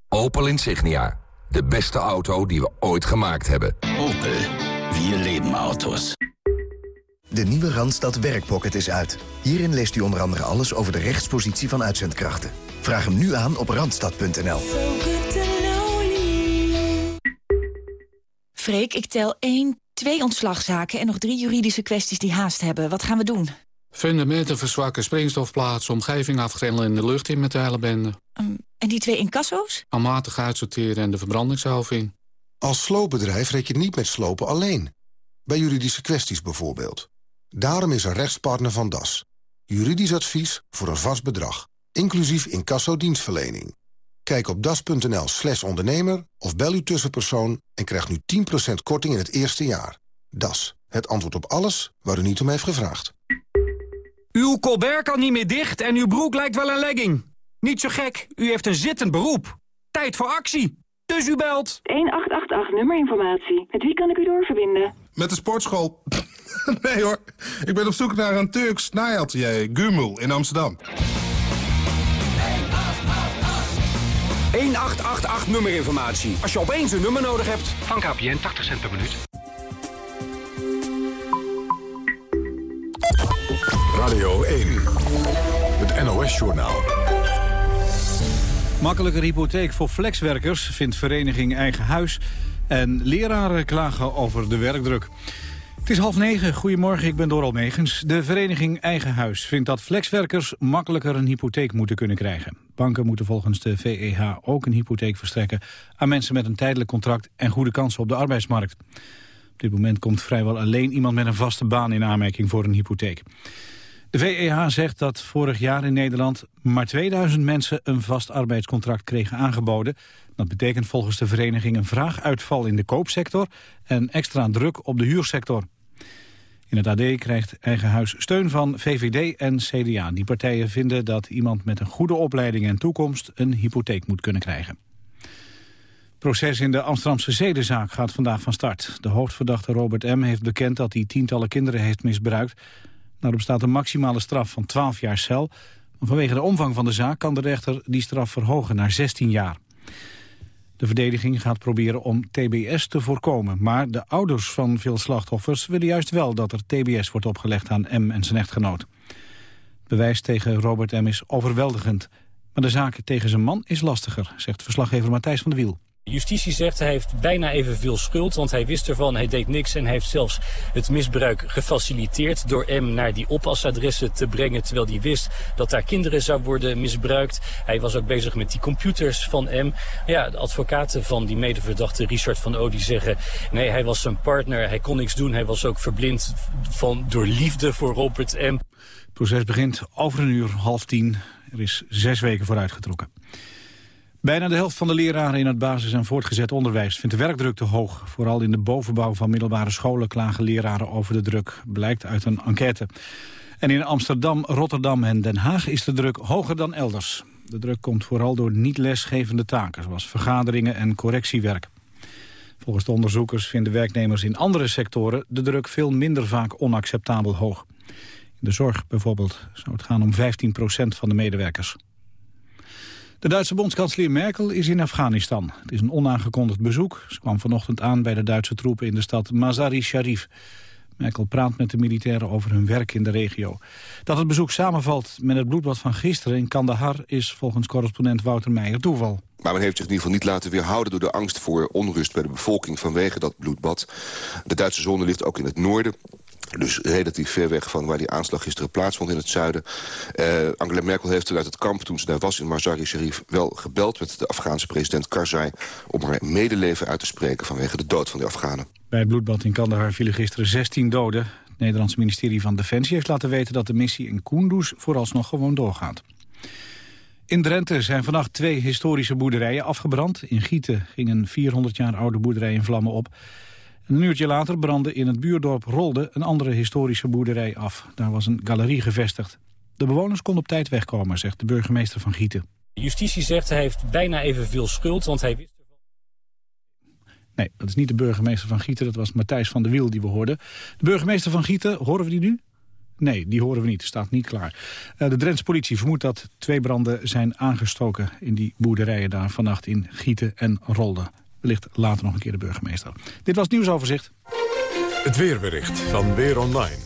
Opel Insignia. De beste auto die we ooit gemaakt hebben. Opel. Wir leben auto's. De nieuwe Randstad Werkpocket is uit. Hierin leest u onder andere alles over de rechtspositie van uitzendkrachten. Vraag hem nu aan op randstad.nl. Freek, ik tel 1, 2 ontslagzaken en nog drie juridische kwesties die haast hebben. Wat gaan we doen? Fundamenten verzwakken, springstofplaatsen, omgeving afgrendelen en de lucht in met de hele bende. Um, en die twee incasso's? Aanmatig uitsorteren en de verbrandingshelving. Als sloopbedrijf red je niet met slopen alleen. Bij juridische kwesties bijvoorbeeld. Daarom is er rechtspartner van DAS. Juridisch advies voor een vast bedrag. Inclusief incasso-dienstverlening. Kijk op das.nl slash ondernemer of bel uw tussenpersoon... en krijg nu 10% korting in het eerste jaar. Das, het antwoord op alles waar u niet om heeft gevraagd. Uw colbert kan niet meer dicht en uw broek lijkt wel een legging. Niet zo gek, u heeft een zittend beroep. Tijd voor actie. Dus u belt. 1888 nummerinformatie. Met wie kan ik u doorverbinden? Met de sportschool. nee hoor, ik ben op zoek naar een Turks naaiatelier, Gumul, in Amsterdam. 1888 nummerinformatie. Als je opeens een nummer nodig hebt. Van KPN 80 cent per minuut. Radio 1, het NOS-journaal. Makkelijker hypotheek voor flexwerkers vindt vereniging Eigen Huis. En leraren klagen over de werkdruk. Het is half negen. Goedemorgen, ik ben Doral Megens. De vereniging Eigen Huis vindt dat flexwerkers makkelijker een hypotheek moeten kunnen krijgen. Banken moeten volgens de VEH ook een hypotheek verstrekken aan mensen met een tijdelijk contract en goede kansen op de arbeidsmarkt. Op dit moment komt vrijwel alleen iemand met een vaste baan in aanmerking voor een hypotheek. De VEH zegt dat vorig jaar in Nederland maar 2000 mensen een vast arbeidscontract kregen aangeboden. Dat betekent volgens de vereniging een vraaguitval in de koopsector en extra druk op de huursector. In het AD krijgt eigen huis steun van VVD en CDA. Die partijen vinden dat iemand met een goede opleiding en toekomst een hypotheek moet kunnen krijgen. Het proces in de Amsterdamse zedenzaak gaat vandaag van start. De hoofdverdachte Robert M. heeft bekend dat hij tientallen kinderen heeft misbruikt. Daarop staat een maximale straf van 12 jaar cel. Vanwege de omvang van de zaak kan de rechter die straf verhogen naar 16 jaar. De verdediging gaat proberen om TBS te voorkomen. Maar de ouders van veel slachtoffers willen juist wel dat er TBS wordt opgelegd aan M en zijn echtgenoot. Bewijs tegen Robert M is overweldigend. Maar de zaak tegen zijn man is lastiger, zegt verslaggever Matthijs van de Wiel. Justitie zegt hij heeft bijna evenveel schuld, want hij wist ervan, hij deed niks en hij heeft zelfs het misbruik gefaciliteerd door M naar die oppasadressen te brengen, terwijl hij wist dat daar kinderen zou worden misbruikt. Hij was ook bezig met die computers van M. Ja, de advocaten van die medeverdachte Richard van O die zeggen, nee, hij was zijn partner, hij kon niks doen, hij was ook verblind van, door liefde voor Robert M. Het proces begint over een uur, half tien. Er is zes weken voor uitgetrokken. Bijna de helft van de leraren in het basis- en voortgezet onderwijs vindt de werkdruk te hoog. Vooral in de bovenbouw van middelbare scholen klagen leraren over de druk, blijkt uit een enquête. En in Amsterdam, Rotterdam en Den Haag is de druk hoger dan elders. De druk komt vooral door niet lesgevende taken, zoals vergaderingen en correctiewerk. Volgens de onderzoekers vinden werknemers in andere sectoren de druk veel minder vaak onacceptabel hoog. In de zorg bijvoorbeeld zou het gaan om 15% van de medewerkers. De Duitse bondskanselier Merkel is in Afghanistan. Het is een onaangekondigd bezoek. Ze kwam vanochtend aan bij de Duitse troepen in de stad Mazar-i-Sharif. Merkel praat met de militairen over hun werk in de regio. Dat het bezoek samenvalt met het bloedbad van gisteren in Kandahar... is volgens correspondent Wouter Meijer toeval. Maar men heeft zich in ieder geval niet laten weerhouden door de angst voor onrust bij de bevolking vanwege dat bloedbad. De Duitse zone ligt ook in het noorden. Dus relatief ver weg van waar die aanslag gisteren plaatsvond in het zuiden. Uh, Angela Merkel heeft vanuit het kamp, toen ze daar was in Mazar-i-Sharif... wel gebeld met de Afghaanse president Karzai... om haar medeleven uit te spreken vanwege de dood van de Afghanen. Bij het bloedbad in Kandahar vielen gisteren 16 doden. Het Nederlandse ministerie van Defensie heeft laten weten... dat de missie in Kunduz vooralsnog gewoon doorgaat. In Drenthe zijn vannacht twee historische boerderijen afgebrand. In Gieten ging een 400 jaar oude boerderij in vlammen op... Een uurtje later brandde in het buurdorp Rolde een andere historische boerderij af. Daar was een galerie gevestigd. De bewoners konden op tijd wegkomen, zegt de burgemeester van Gieten. Justitie zegt hij heeft bijna evenveel schuld, want hij wist. Nee, dat is niet de burgemeester van Gieten, dat was Matthijs van der Wiel die we hoorden. De burgemeester van Gieten, horen we die nu? Nee, die horen we niet, staat niet klaar. Uh, de Drentse politie vermoedt dat twee branden zijn aangestoken in die boerderijen daar vannacht in Gieten en Rolde. Wellicht later nog een keer de burgemeester. Dit was het nieuwsoverzicht. Het weerbericht van Weer Online.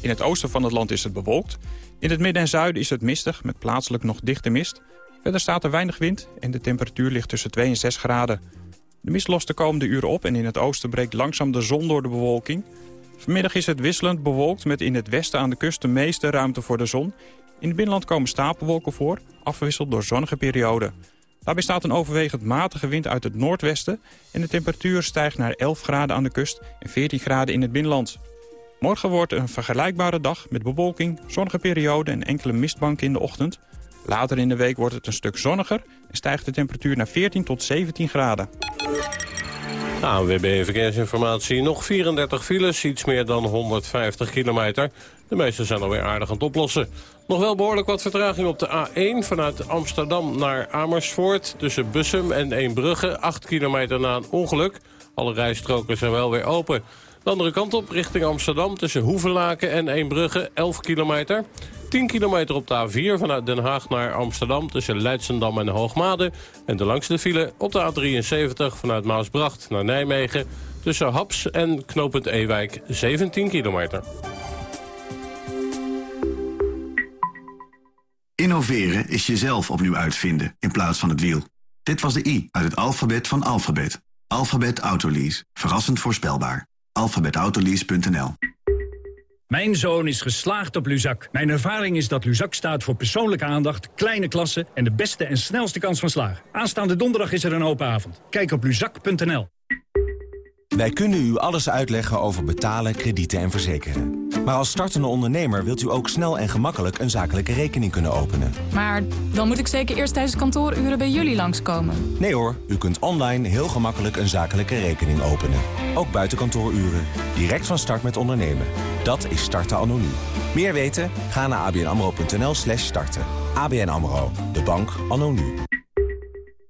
In het oosten van het land is het bewolkt. In het midden en zuiden is het mistig, met plaatselijk nog dichte mist. Verder staat er weinig wind en de temperatuur ligt tussen 2 en 6 graden. De mist lost de komende uren op en in het oosten breekt langzaam de zon door de bewolking. Vanmiddag is het wisselend bewolkt met in het westen aan de kust de meeste ruimte voor de zon. In het binnenland komen stapelwolken voor, afgewisseld door zonnige perioden. Daarbij staat een overwegend matige wind uit het noordwesten... en de temperatuur stijgt naar 11 graden aan de kust en 14 graden in het binnenland. Morgen wordt een vergelijkbare dag met bewolking, zonnige perioden en enkele mistbanken in de ochtend. Later in de week wordt het een stuk zonniger en stijgt de temperatuur naar 14 tot 17 graden. ANWB Verkeersinformatie. Nog 34 files, iets meer dan 150 kilometer. De meeste zijn alweer aardig aan het oplossen. Nog wel behoorlijk wat vertraging op de A1 vanuit Amsterdam naar Amersfoort. Tussen Bussum en Eembrugge, 8 kilometer na een ongeluk. Alle rijstroken zijn wel weer open. De andere kant op, richting Amsterdam, tussen Hoevelaken en Eembrugge, 11 kilometer. 10 kilometer op de A4 vanuit Den Haag naar Amsterdam... tussen Leidsendam en Hoogmade. En de langste file op de A73 vanuit Maasbracht naar Nijmegen... tussen Haps en knooppunt Ewijk, 17 kilometer. Innoveren is jezelf opnieuw uitvinden in plaats van het wiel. Dit was de I uit het alfabet van alfabet. Alphabet Autolease. Verrassend voorspelbaar. alphabetautolease.nl Mijn zoon is geslaagd op Luzak. Mijn ervaring is dat Luzak staat voor persoonlijke aandacht, kleine klassen... en de beste en snelste kans van slagen. Aanstaande donderdag is er een open avond. Kijk op luzak.nl. Wij kunnen u alles uitleggen over betalen, kredieten en verzekeren. Maar als startende ondernemer wilt u ook snel en gemakkelijk een zakelijke rekening kunnen openen. Maar dan moet ik zeker eerst tijdens kantooruren bij jullie langskomen. Nee hoor, u kunt online heel gemakkelijk een zakelijke rekening openen. Ook buiten kantooruren. Direct van start met ondernemen. Dat is starten anoniem. Meer weten? Ga naar abnamro.nl slash starten. ABN AMRO, de bank anoniem.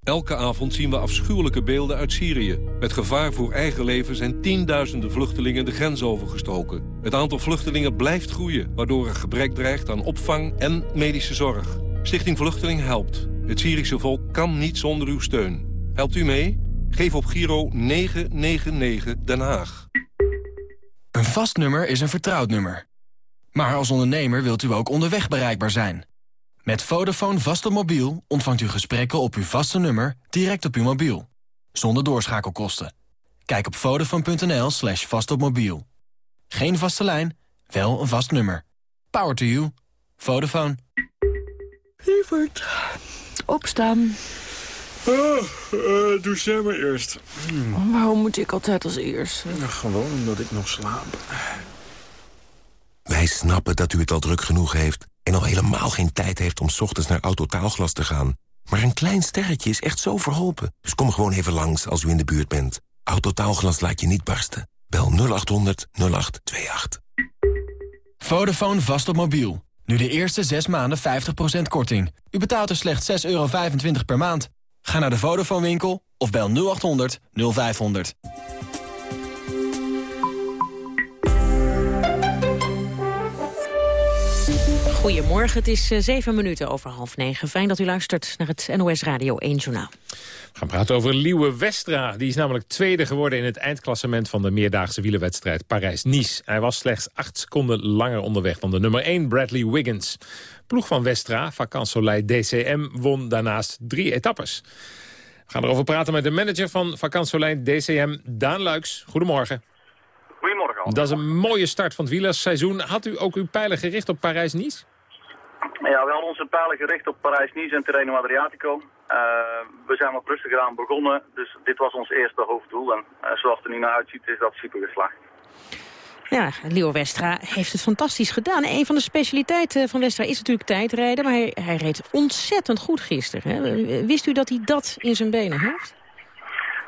Elke avond zien we afschuwelijke beelden uit Syrië. Met gevaar voor eigen leven zijn tienduizenden vluchtelingen de grens overgestoken. Het aantal vluchtelingen blijft groeien, waardoor er gebrek dreigt aan opvang en medische zorg. Stichting Vluchteling helpt. Het Syrische volk kan niet zonder uw steun. Helpt u mee? Geef op Giro 999 Den Haag. Een vast nummer is een vertrouwd nummer. Maar als ondernemer wilt u ook onderweg bereikbaar zijn. Met Vodafone vast op mobiel ontvangt u gesprekken op uw vaste nummer direct op uw mobiel. Zonder doorschakelkosten. Kijk op vodafone.nl slash vastopmobiel. Geen vaste lijn, wel een vast nummer. Power to you. Vodafone. Lieverd, opstaan. Oh, uh, doe jij maar eerst. Hmm. Waarom moet ik altijd als eerst? gewoon omdat ik nog slaap. Wij snappen dat u het al druk genoeg heeft... en al helemaal geen tijd heeft om ochtends naar Autotaalglas te gaan. Maar een klein sterretje is echt zo verholpen. Dus kom gewoon even langs als u in de buurt bent. Autotaalglas laat je niet barsten. Bel 0800 0828. Vodafone vast op mobiel. Nu de eerste 6 maanden 50% korting. U betaalt er slechts 6,25 euro per maand. Ga naar de Vodafone winkel of bel 0800 0500. Goedemorgen, het is uh, zeven minuten over half negen. Fijn dat u luistert naar het NOS Radio 1 Journaal. We gaan praten over Liewe Westra. Die is namelijk tweede geworden in het eindklassement van de meerdaagse wielerwedstrijd Parijs-Nice. Hij was slechts acht seconden langer onderweg dan de nummer 1 Bradley Wiggins. Ploeg van Westra, Vacances Soleil DCM, won daarnaast drie etappes. We gaan erover praten met de manager van Vacances Soleil DCM, Daan Luiks. Goedemorgen. Goedemorgen. Dat is een mooie start van het wielerseizoen. Had u ook uw pijlen gericht op Parijs-Nice? Ja, we hadden onze pijlen gericht op Parijs-Nice en Terreno Adriatico. Uh, we zijn wat rustiger aan begonnen, dus dit was ons eerste hoofddoel. En uh, zoals het er nu naar uitziet, is dat super geslaagd. Ja, Leo Westra heeft het fantastisch gedaan. Een van de specialiteiten van Westra is natuurlijk tijdrijden, maar hij, hij reed ontzettend goed gisteren. Hè? Wist u dat hij dat in zijn benen heeft?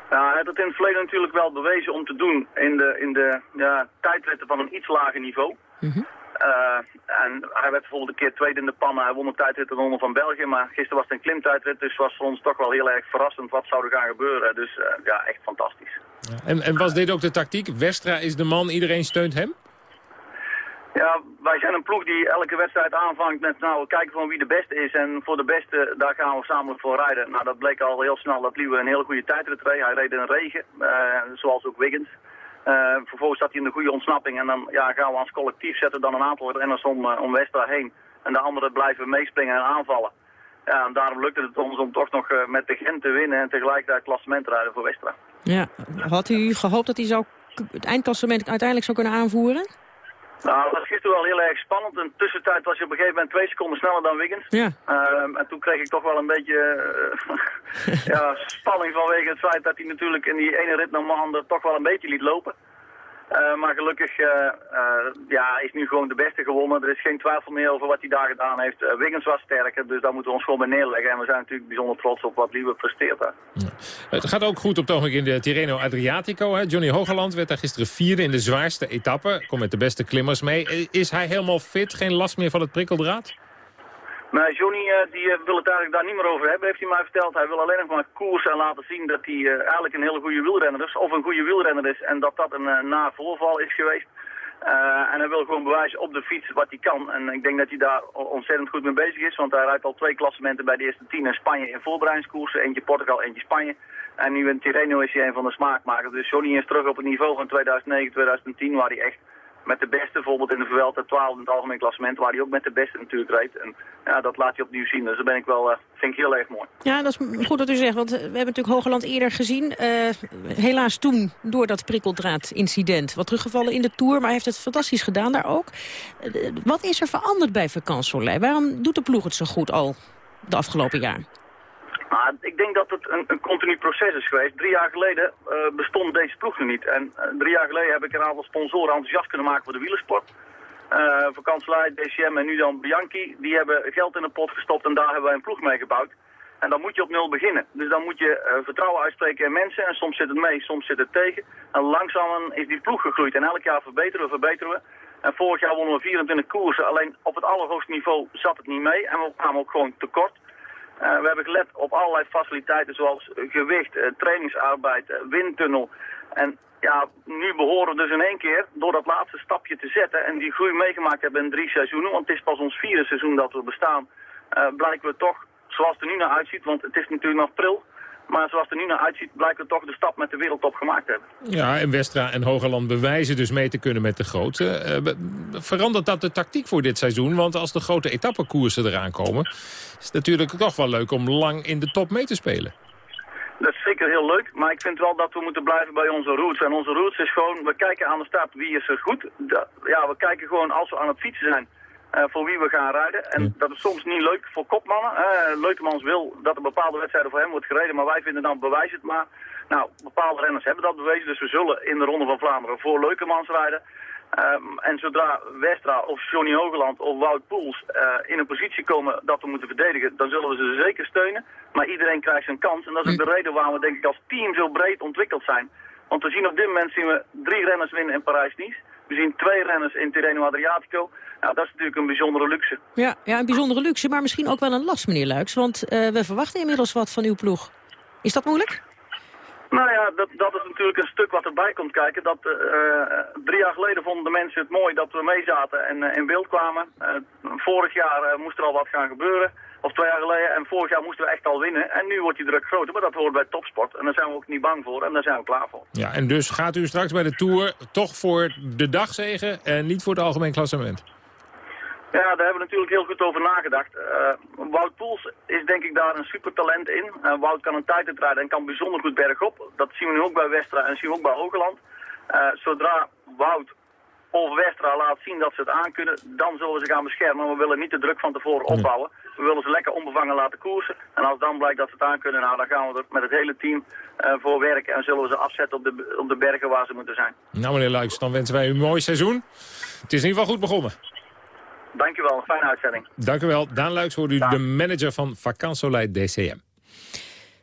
Ja, hij heeft het in het verleden natuurlijk wel bewezen om te doen in de, in de ja, tijdritten van een iets lager niveau. Mm -hmm. Uh, en hij werd bijvoorbeeld een keer tweede in de pannen. Hij won de tijdrit onder van België. Maar gisteren was het een klimtijdrit. Dus was voor ons toch wel heel erg verrassend wat zou er gaan gebeuren. Dus uh, ja, echt fantastisch. Ja, en, en was dit ook de tactiek? Westra is de man, iedereen steunt hem? Ja, wij zijn een ploeg die elke wedstrijd aanvangt met nou, kijken van wie de beste is. En voor de beste, daar gaan we samen voor rijden. Nou, dat bleek al heel snel dat Liewe een hele goede tijdrit reed. Hij reed in regen, uh, zoals ook Wiggins. Uh, vervolgens zat hij in de goede ontsnapping en dan ja, gaan we als collectief zetten dan een aantal renners om, uh, om Westra heen. En de anderen blijven meespringen en aanvallen. Ja, en daarom lukte het ons om toch nog uh, met de Gent te winnen en tegelijkertijd klassement te rijden voor Westra. Ja, had u gehoopt dat hij zou het eindklassement uiteindelijk zou kunnen aanvoeren? Nou, dat was gisteren wel heel erg spannend. In de tussentijd was je op een gegeven moment twee seconden sneller dan Wiggins. Ja. Uh, en toen kreeg ik toch wel een beetje uh, ja, spanning vanwege het feit dat hij natuurlijk in die ene rit normaal toch wel een beetje liet lopen. Eh, maar gelukkig eh, eh, ja, is nu gewoon de beste gewonnen. Er is geen twijfel meer over wat hij daar gedaan heeft. Wiggins was sterker, dus daar moeten we ons gewoon bij neerleggen. En we zijn natuurlijk bijzonder trots op wat Liebe presteert daar. Het gaat ook goed op het ogenblik in de Tirreno Adriatico. Hè? Johnny Hogeland werd daar gisteren vierde in de zwaarste etappe. Komt met de beste klimmers mee. Is hij helemaal fit? Geen last meer van het prikkeldraad? Nee, Johnny uh, die, uh, wil het eigenlijk daar niet meer over hebben, heeft hij mij verteld. Hij wil alleen nog maar koersen en laten zien dat hij uh, eigenlijk een hele goede wielrenner is. Of een goede wielrenner is en dat dat een na voorval is geweest. en hij wil gewoon bewijzen op de fiets wat hij kan. En ik denk dat hij daar ontzettend goed mee bezig is. Want hij rijdt al twee klassementen bij de eerste tien in Spanje in voorbereidingskoersen. Eentje Portugal, eentje Spanje. En nu in Tirreno is hij een van de smaakmakers. Dus Johnny is terug op het niveau van 2009, 2010 waar hij echt met de beste, bijvoorbeeld in de Vuelta 12 in het algemeen klassement, waar hij ook met de beste natuurlijk reed. En ja, dat laat hij opnieuw zien. Dus dat ben ik wel, uh, vind ik heel erg mooi. Ja, dat is goed dat u zegt, want we hebben natuurlijk Hogeland eerder gezien. Uh, helaas toen door dat prikkeldraad-incident. Wat teruggevallen in de Tour, maar hij heeft het fantastisch gedaan daar ook. Wat is er veranderd bij Vakansolei? Waarom doet de ploeg het zo goed al de afgelopen jaar? Ik denk dat het een, een, continu proces is geweest. Drie jaar geleden uh, bestond deze ploeg nog niet. En uh, drie jaar geleden heb ik een aantal sponsoren enthousiast kunnen maken voor de wielersport. Uh, Vakanselij, DCM en nu dan Bianchi. Die hebben geld in de pot gestopt en daar hebben wij een ploeg mee gebouwd. En dan moet je op nul beginnen. Dus dan moet je vertrouwen uitspreken in mensen. En soms zit het mee, soms zit het tegen. En langzaam is die ploeg gegroeid. En elk jaar verbeteren we, verbeteren we. En vorig jaar wonnen we 24 koersen. Alleen op het allerhoogste niveau zat het niet mee. En we kwamen ook gewoon tekort. Uh, we hebben gelet op allerlei faciliteiten zoals gewicht, uh, trainingsarbeid, windtunnel. En ja, nu behoren we dus in één keer door dat laatste stapje te zetten en die groei meegemaakt hebben in drie seizoenen, want het is pas ons vierde seizoen dat we bestaan, blijken we toch, zoals het er nu naar uitziet, want het is natuurlijk nog pril, maar zoals het er nu naar uitziet, blijken we toch de stap met de wereldtop gemaakt hebben. Ja, en Westra en Hogerland bewijzen dus mee te kunnen met de grote. Uh, verandert dat de tactiek voor dit seizoen? Want als de grote etappekoersen eraan komen... is het natuurlijk toch wel leuk om lang in de top mee te spelen. Dat is zeker heel leuk, maar ik vind wel dat we moeten blijven bij onze roots. En onze roots is gewoon, we kijken aan de start wie is er goed. Ja, we kijken gewoon als we aan het fietsen zijn uh, voor wie we gaan rijden. En dat is soms niet leuk voor kopmannen. Uh, Leukemans wil dat er bepaalde wedstrijden voor hem wordt gereden, maar wij vinden dan bewijs het maar. Nou, bepaalde renners hebben dat bewezen, dus we zullen in de Ronde van Vlaanderen voor Leukemans rijden. Um, en zodra Westra of Johnny Hogeland of Wout Poels uh, in een positie komen dat we moeten verdedigen, dan zullen we ze zeker steunen. Maar iedereen krijgt zijn kans en dat is ook de reden waarom we denk ik als team zo breed ontwikkeld zijn. Want we zien op dit moment zien we drie renners winnen in Parijs-Nice. We zien twee renners in Tirreno Adriatico. Nou, dat is natuurlijk een bijzondere luxe. Ja, ja, een bijzondere luxe, maar misschien ook wel een last, meneer Luiks. Want uh, we verwachten inmiddels wat van uw ploeg. Is dat moeilijk? Nou ja, dat, dat is natuurlijk een stuk wat erbij komt kijken. Dat, uh, drie jaar geleden vonden de mensen het mooi dat we meezaten en uh, in beeld kwamen. vorig jaar moest er al wat gaan gebeuren. Of twee jaar geleden. En vorig jaar moesten we echt al winnen. En nu wordt die druk groter. Maar dat hoort bij topsport. En daar zijn we ook niet bang voor. En daar zijn we klaar voor. Ja, en dus gaat u straks bij de Tour toch voor de dagzegen en niet voor het algemeen klassement? Ja, daar hebben we natuurlijk heel goed over nagedacht. Uh, Wout Poels is denk ik daar een super talent in. Uh, Wout kan een tijd rijden en kan bijzonder goed bergop. Dat zien we nu ook bij Westra en zien we ook bij Hogeland. Uh, zodra Wout of Westra laat zien dat ze het aankunnen, dan zullen we ze gaan beschermen. We willen niet de druk van tevoren opbouwen. We willen ze lekker onbevangen laten koersen. En als dan blijkt dat ze het aankunnen, nou, dan gaan we er met het hele team uh, voor werken. En zullen we ze afzetten op de, op de bergen waar ze moeten zijn. Nou meneer Luijks, dan wensen wij u een mooi seizoen. Het is in ieder geval goed begonnen. Dankjewel, een fijne uitzending. Dank u wel. Daan Luijks hoort u de manager van Vakansolei DCM.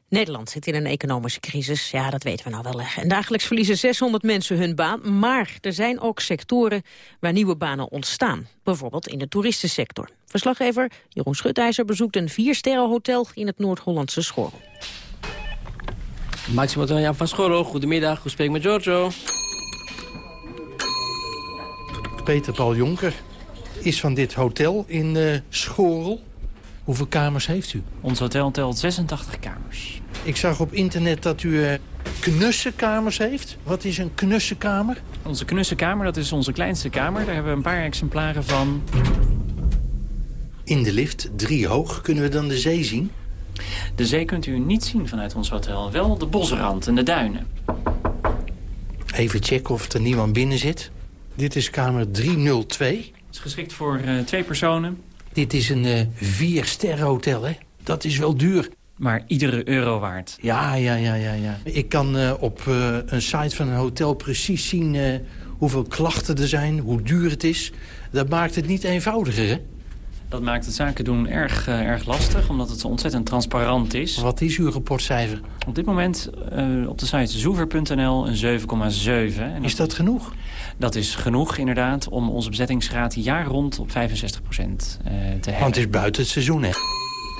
Nederland zit in een economische crisis, ja, dat weten we nou wel. En dagelijks verliezen 600 mensen hun baan. Maar er zijn ook sectoren waar nieuwe banen ontstaan. Bijvoorbeeld in de toeristensector. Verslaggever Jeroen Schutijzer bezoekt een viersterrenhotel in het Noord-Hollandse Schorrel. Maximo Jan van Schorrel, goedemiddag. Hoe spreek ik met Giorgio? Peter Paul Jonker is van dit hotel in uh, Schorel. Hoeveel kamers heeft u? Ons hotel telt 86 kamers. Ik zag op internet dat u uh, knusse kamers heeft. Wat is een knusse kamer? Onze knusse kamer, dat is onze kleinste kamer. Daar hebben we een paar exemplaren van. In de lift, drie hoog, kunnen we dan de zee zien? De zee kunt u niet zien vanuit ons hotel. Wel de bosrand en de duinen. Even checken of er niemand binnen zit. Dit is kamer 302. Het is geschikt voor uh, twee personen. Dit is een uh, vier sterren hotel, hè? Dat is wel duur. Maar iedere euro waard. Ja, ja, ja, ja. ja. Ik kan uh, op een site van een hotel precies zien hoeveel klachten er zijn, hoe duur het is. Dat maakt het niet eenvoudiger, hè? Dat maakt het zaken doen erg, uh, erg lastig, omdat het zo ontzettend transparant is. Wat is uw rapportcijfer? Op dit moment uh, op de site zoever.nl een 7,7. Is dat genoeg? Dat is genoeg, inderdaad, om onze bezettingsgraad jaar rond op 65 procent uh, te hebben. Want het is buiten het seizoen, hè?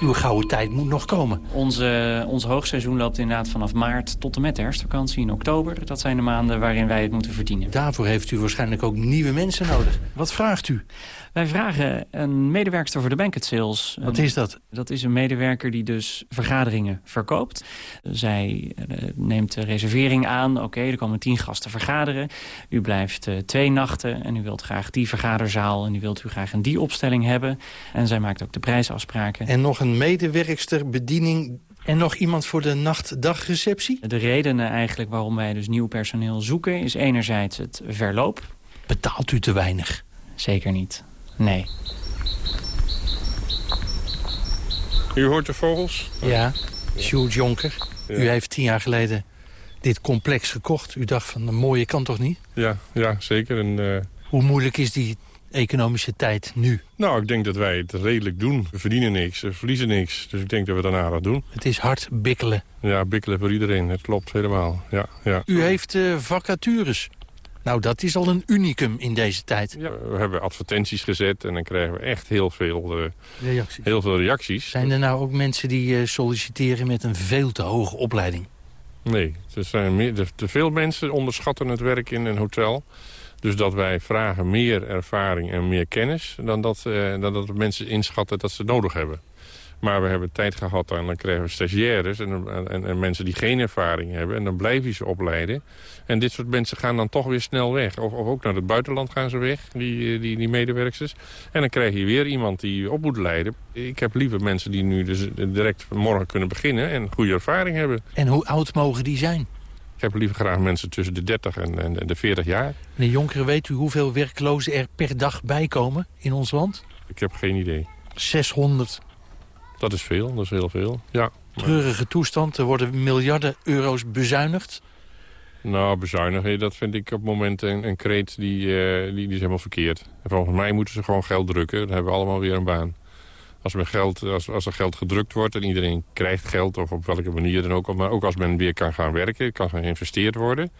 Uw gouden tijd moet nog komen. Onze, ons hoogseizoen loopt inderdaad vanaf maart tot en met de herfstvakantie in oktober. Dat zijn de maanden waarin wij het moeten verdienen. Daarvoor heeft u waarschijnlijk ook nieuwe mensen nodig. Wat vraagt u? Wij vragen een medewerker voor de banquet sales. Wat is dat? Dat is een medewerker die dus vergaderingen verkoopt. Zij uh, neemt de reservering aan. Oké, er komen tien gasten vergaderen. U blijft uh, twee nachten en u wilt graag die vergaderzaal... en u wilt u graag een die opstelling hebben. En zij maakt ook de prijsafspraken. En nog een medewerkster, bediening en nog iemand voor de nacht-dagreceptie? De redenen eigenlijk waarom wij dus nieuw personeel zoeken... is enerzijds het verloop. Betaalt u te weinig? Zeker niet. Nee. U hoort de vogels? Ja, Sjoerd Jonker. Ja. U heeft tien jaar geleden dit complex gekocht. U dacht van, een mooie kan toch niet? Ja, ja zeker. En, uh... Hoe moeilijk is die economische tijd nu? Nou, ik denk dat wij het redelijk doen. We verdienen niks, we verliezen niks. Dus ik denk dat we daarna wat doen. Het is hard bikkelen. Ja, bikkelen voor iedereen. Het klopt helemaal. Ja, ja. U heeft uh, vacatures. Nou, dat is al een unicum in deze tijd. Ja, we hebben advertenties gezet en dan krijgen we echt heel veel, uh, reacties. heel veel reacties. Zijn er nou ook mensen die uh, solliciteren met een veel te hoge opleiding? Nee, er zijn meer, te veel mensen onderschatten het werk in een hotel. Dus dat wij vragen meer ervaring en meer kennis... dan dat, uh, dan dat mensen inschatten dat ze nodig hebben. Maar we hebben tijd gehad en dan krijgen we stagiaires en, en, en, mensen die geen ervaring hebben. En dan blijven ze opleiden. En dit soort mensen gaan dan toch weer snel weg. Of, of ook naar het buitenland gaan ze weg, die, die, die medewerkers. En dan krijg je weer iemand die op moet leiden. Ik heb liever mensen die nu dus direct morgen kunnen beginnen en goede ervaring hebben. En hoe oud mogen die zijn? Ik heb liever graag mensen tussen de 30 en, en de 40 jaar. Meneer Jonker, weet u hoeveel werklozen er per dag bijkomen in ons land? Ik heb geen idee. 600. Dat is veel, dat is heel veel, ja. Treurige toestand, er worden miljarden euro's bezuinigd. Nou, bezuinigen, dat vind ik op het moment een, een kreet die, uh, die, die is helemaal verkeerd. En volgens mij moeten ze gewoon geld drukken, dan hebben we allemaal weer een baan. Als, men geld, als, als er geld gedrukt wordt en iedereen krijgt geld, of op welke manier dan ook... maar ook als men weer kan gaan werken, kan geïnvesteerd worden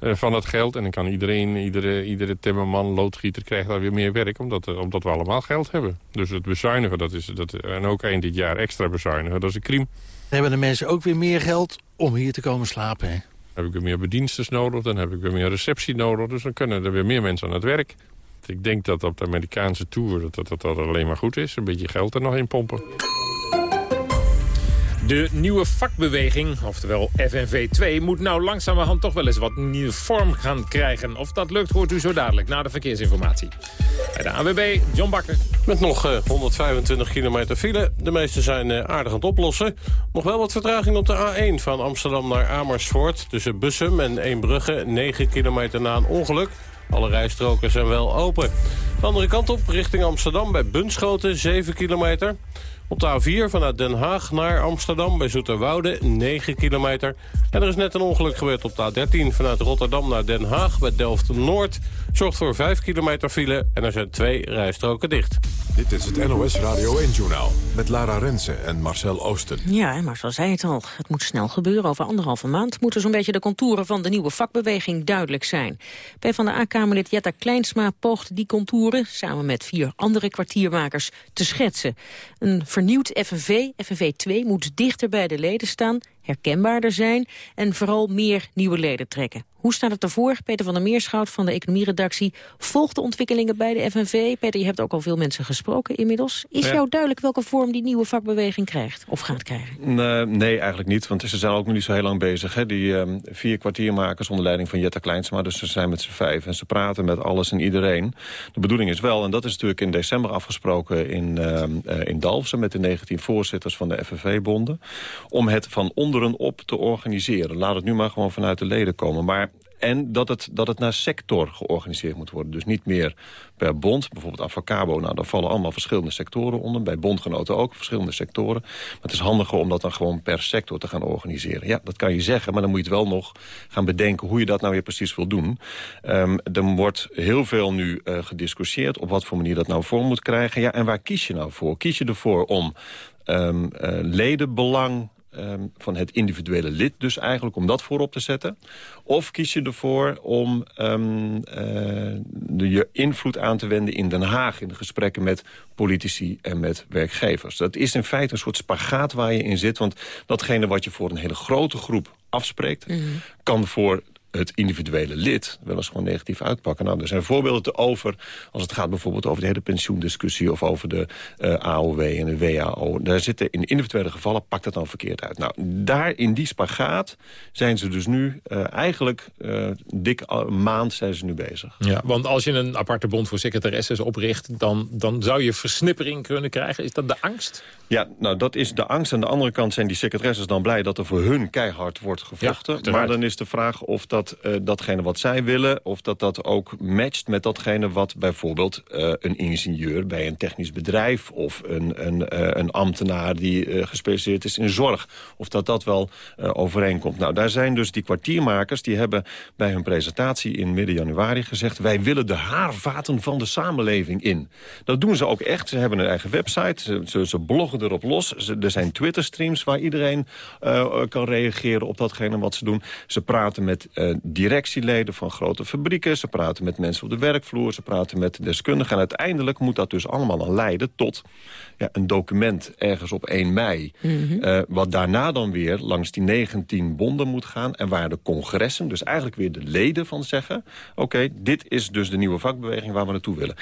uh, van dat geld. En dan kan iedereen, iedere, iedere timmerman, loodgieter krijgt daar weer meer werk... Omdat, omdat we allemaal geld hebben. Dus het bezuinigen, dat is, dat, en ook eind dit jaar extra bezuinigen, dat is een crime. Hebben de mensen ook weer meer geld om hier te komen slapen, hè? Dan heb ik weer meer bediensters nodig, dan heb ik weer meer receptie nodig. Dus dan kunnen er weer meer mensen aan het werk. Ik denk dat op de Amerikaanse tour dat dat, dat, dat alleen maar goed is. Een beetje geld er nog in pompen. De nieuwe vakbeweging, oftewel FNV2, moet nou langzamerhand toch wel eens wat nieuwe vorm gaan krijgen. Of dat lukt, hoort u zo dadelijk na de verkeersinformatie. Bij de AWB, John Bakker. Met nog uh, 125 kilometer file. De meeste zijn uh, aardig aan het oplossen. Nog wel wat vertraging op de A1 van Amsterdam naar Amersfoort. Tussen Bussum en Eembrugge, 9 kilometer na een ongeluk. Alle rijstroken zijn wel open. De andere kant op, richting Amsterdam bij Bunschoten, 7 kilometer. Op de A4 vanuit Den Haag naar Amsterdam bij Zoeterwoude 9 kilometer. En er is net een ongeluk gebeurd op de A13 vanuit Rotterdam naar Den Haag bij Delft-Noord. Zorgt voor 5 kilometer file en er zijn twee rijstroken dicht. Dit is het NOS Radio 1-journaal met Lara Rensen en Marcel Oosten. Ja, en Marcel zei het al. Het moet snel gebeuren. Over anderhalve maand moeten zo'n beetje de contouren van de nieuwe vakbeweging duidelijk zijn. PvdA-kamerlid Jetta Kleinsma poogt die contouren samen met vier andere kwartiermakers te schetsen. Een vernieuwd FNV, FNV 2, moet dichter bij de leden staan, herkenbaarder zijn en vooral meer nieuwe leden trekken. Hoe staat het ervoor? Peter van der Meerschout van de economieredactie volgt de ontwikkelingen bij de FNV. Peter, je hebt ook al veel mensen gesproken inmiddels. Is Ja. jou duidelijk welke vorm die nieuwe vakbeweging krijgt of gaat krijgen? Nee, nee, eigenlijk niet, want ze zijn ook nog niet zo heel lang bezig. Hè. Die ehm, vier kwartiermakers onder leiding van Jetta Kleinsma... dus ze zijn met z'n vijf en ze praten met alles en iedereen. De bedoeling is wel, en dat is natuurlijk in december afgesproken... in, eh, in Dalfsen met de 19 voorzitters van de FNV-bonden... om het van onderen op te organiseren. Laat het nu maar gewoon vanuit de leden komen. Maar en dat het, dat het naar sector georganiseerd moet worden. Dus niet meer per bond. Bijvoorbeeld Avacabo, nou, daar vallen allemaal verschillende sectoren onder. Bij bondgenoten ook, verschillende sectoren. Maar het is handiger om dat dan gewoon per sector te gaan organiseren. Ja, dat kan je zeggen, maar dan moet je het wel nog gaan bedenken... hoe je dat nou weer precies wil doen. Um, er wordt heel veel nu uh, gediscussieerd op wat voor manier dat nou vorm moet krijgen. Ja, en waar kies je nou voor? Kies je ervoor om um, uh, ledenbelang um, van het individuele lid dus eigenlijk om dat voorop te zetten? Of kies je ervoor om um, uh, de, je invloed aan te wenden in Den Haag... in de gesprekken met politici en met werkgevers? Dat is in feite een soort spagaat waar je in zit. Want datgene wat je voor een hele grote groep afspreekt... Mm -hmm. kan voor het individuele lid wel eens gewoon negatief uitpakken. Nou, er zijn voorbeelden te over als het gaat bijvoorbeeld over de hele pensioendiscussie... of over de uh, AOW en de WAO. Daar zitten in individuele gevallen, pakt dat dan verkeerd uit. Nou, daar in die spagaat zijn ze dus nu uh, eigenlijk uh, dik een maand zijn ze nu bezig. Ja, want als je een aparte bond voor secretaresses opricht... dan, dan zou je versnippering kunnen krijgen. Is dat de angst? Ja, nou dat is de angst. Aan de andere kant zijn die secretaresses dan blij... dat er voor hun keihard wordt gevochten. Ja, maar dan is de vraag of dat uh, datgene wat zij willen... of dat dat ook matcht met datgene wat bijvoorbeeld uh, een ingenieur... bij een technisch bedrijf of een, een, uh, een ambtenaar die gespecialiseerd is in zorg... of dat dat wel overeenkomt. Nou, daar zijn dus die kwartiermakers... die hebben bij hun presentatie in midden januari gezegd... wij willen de haarvaten van de samenleving in. Dat doen ze ook echt. Ze hebben een eigen website, ze, ze, bloggen erop los. Er zijn Twitter-streams waar iedereen kan reageren op datgene wat ze doen. Ze praten met directieleden van grote fabrieken. Ze praten met mensen op de werkvloer. Ze praten met deskundigen. En uiteindelijk moet dat dus allemaal dan leiden tot ja, een document ergens op 1 mei. Mm -hmm. uh, wat daarna dan weer langs die 19 bonden moet gaan. En waar de congressen, dus eigenlijk weer de leden van zeggen... oké, okay, dit is dus de nieuwe vakbeweging waar we naartoe willen.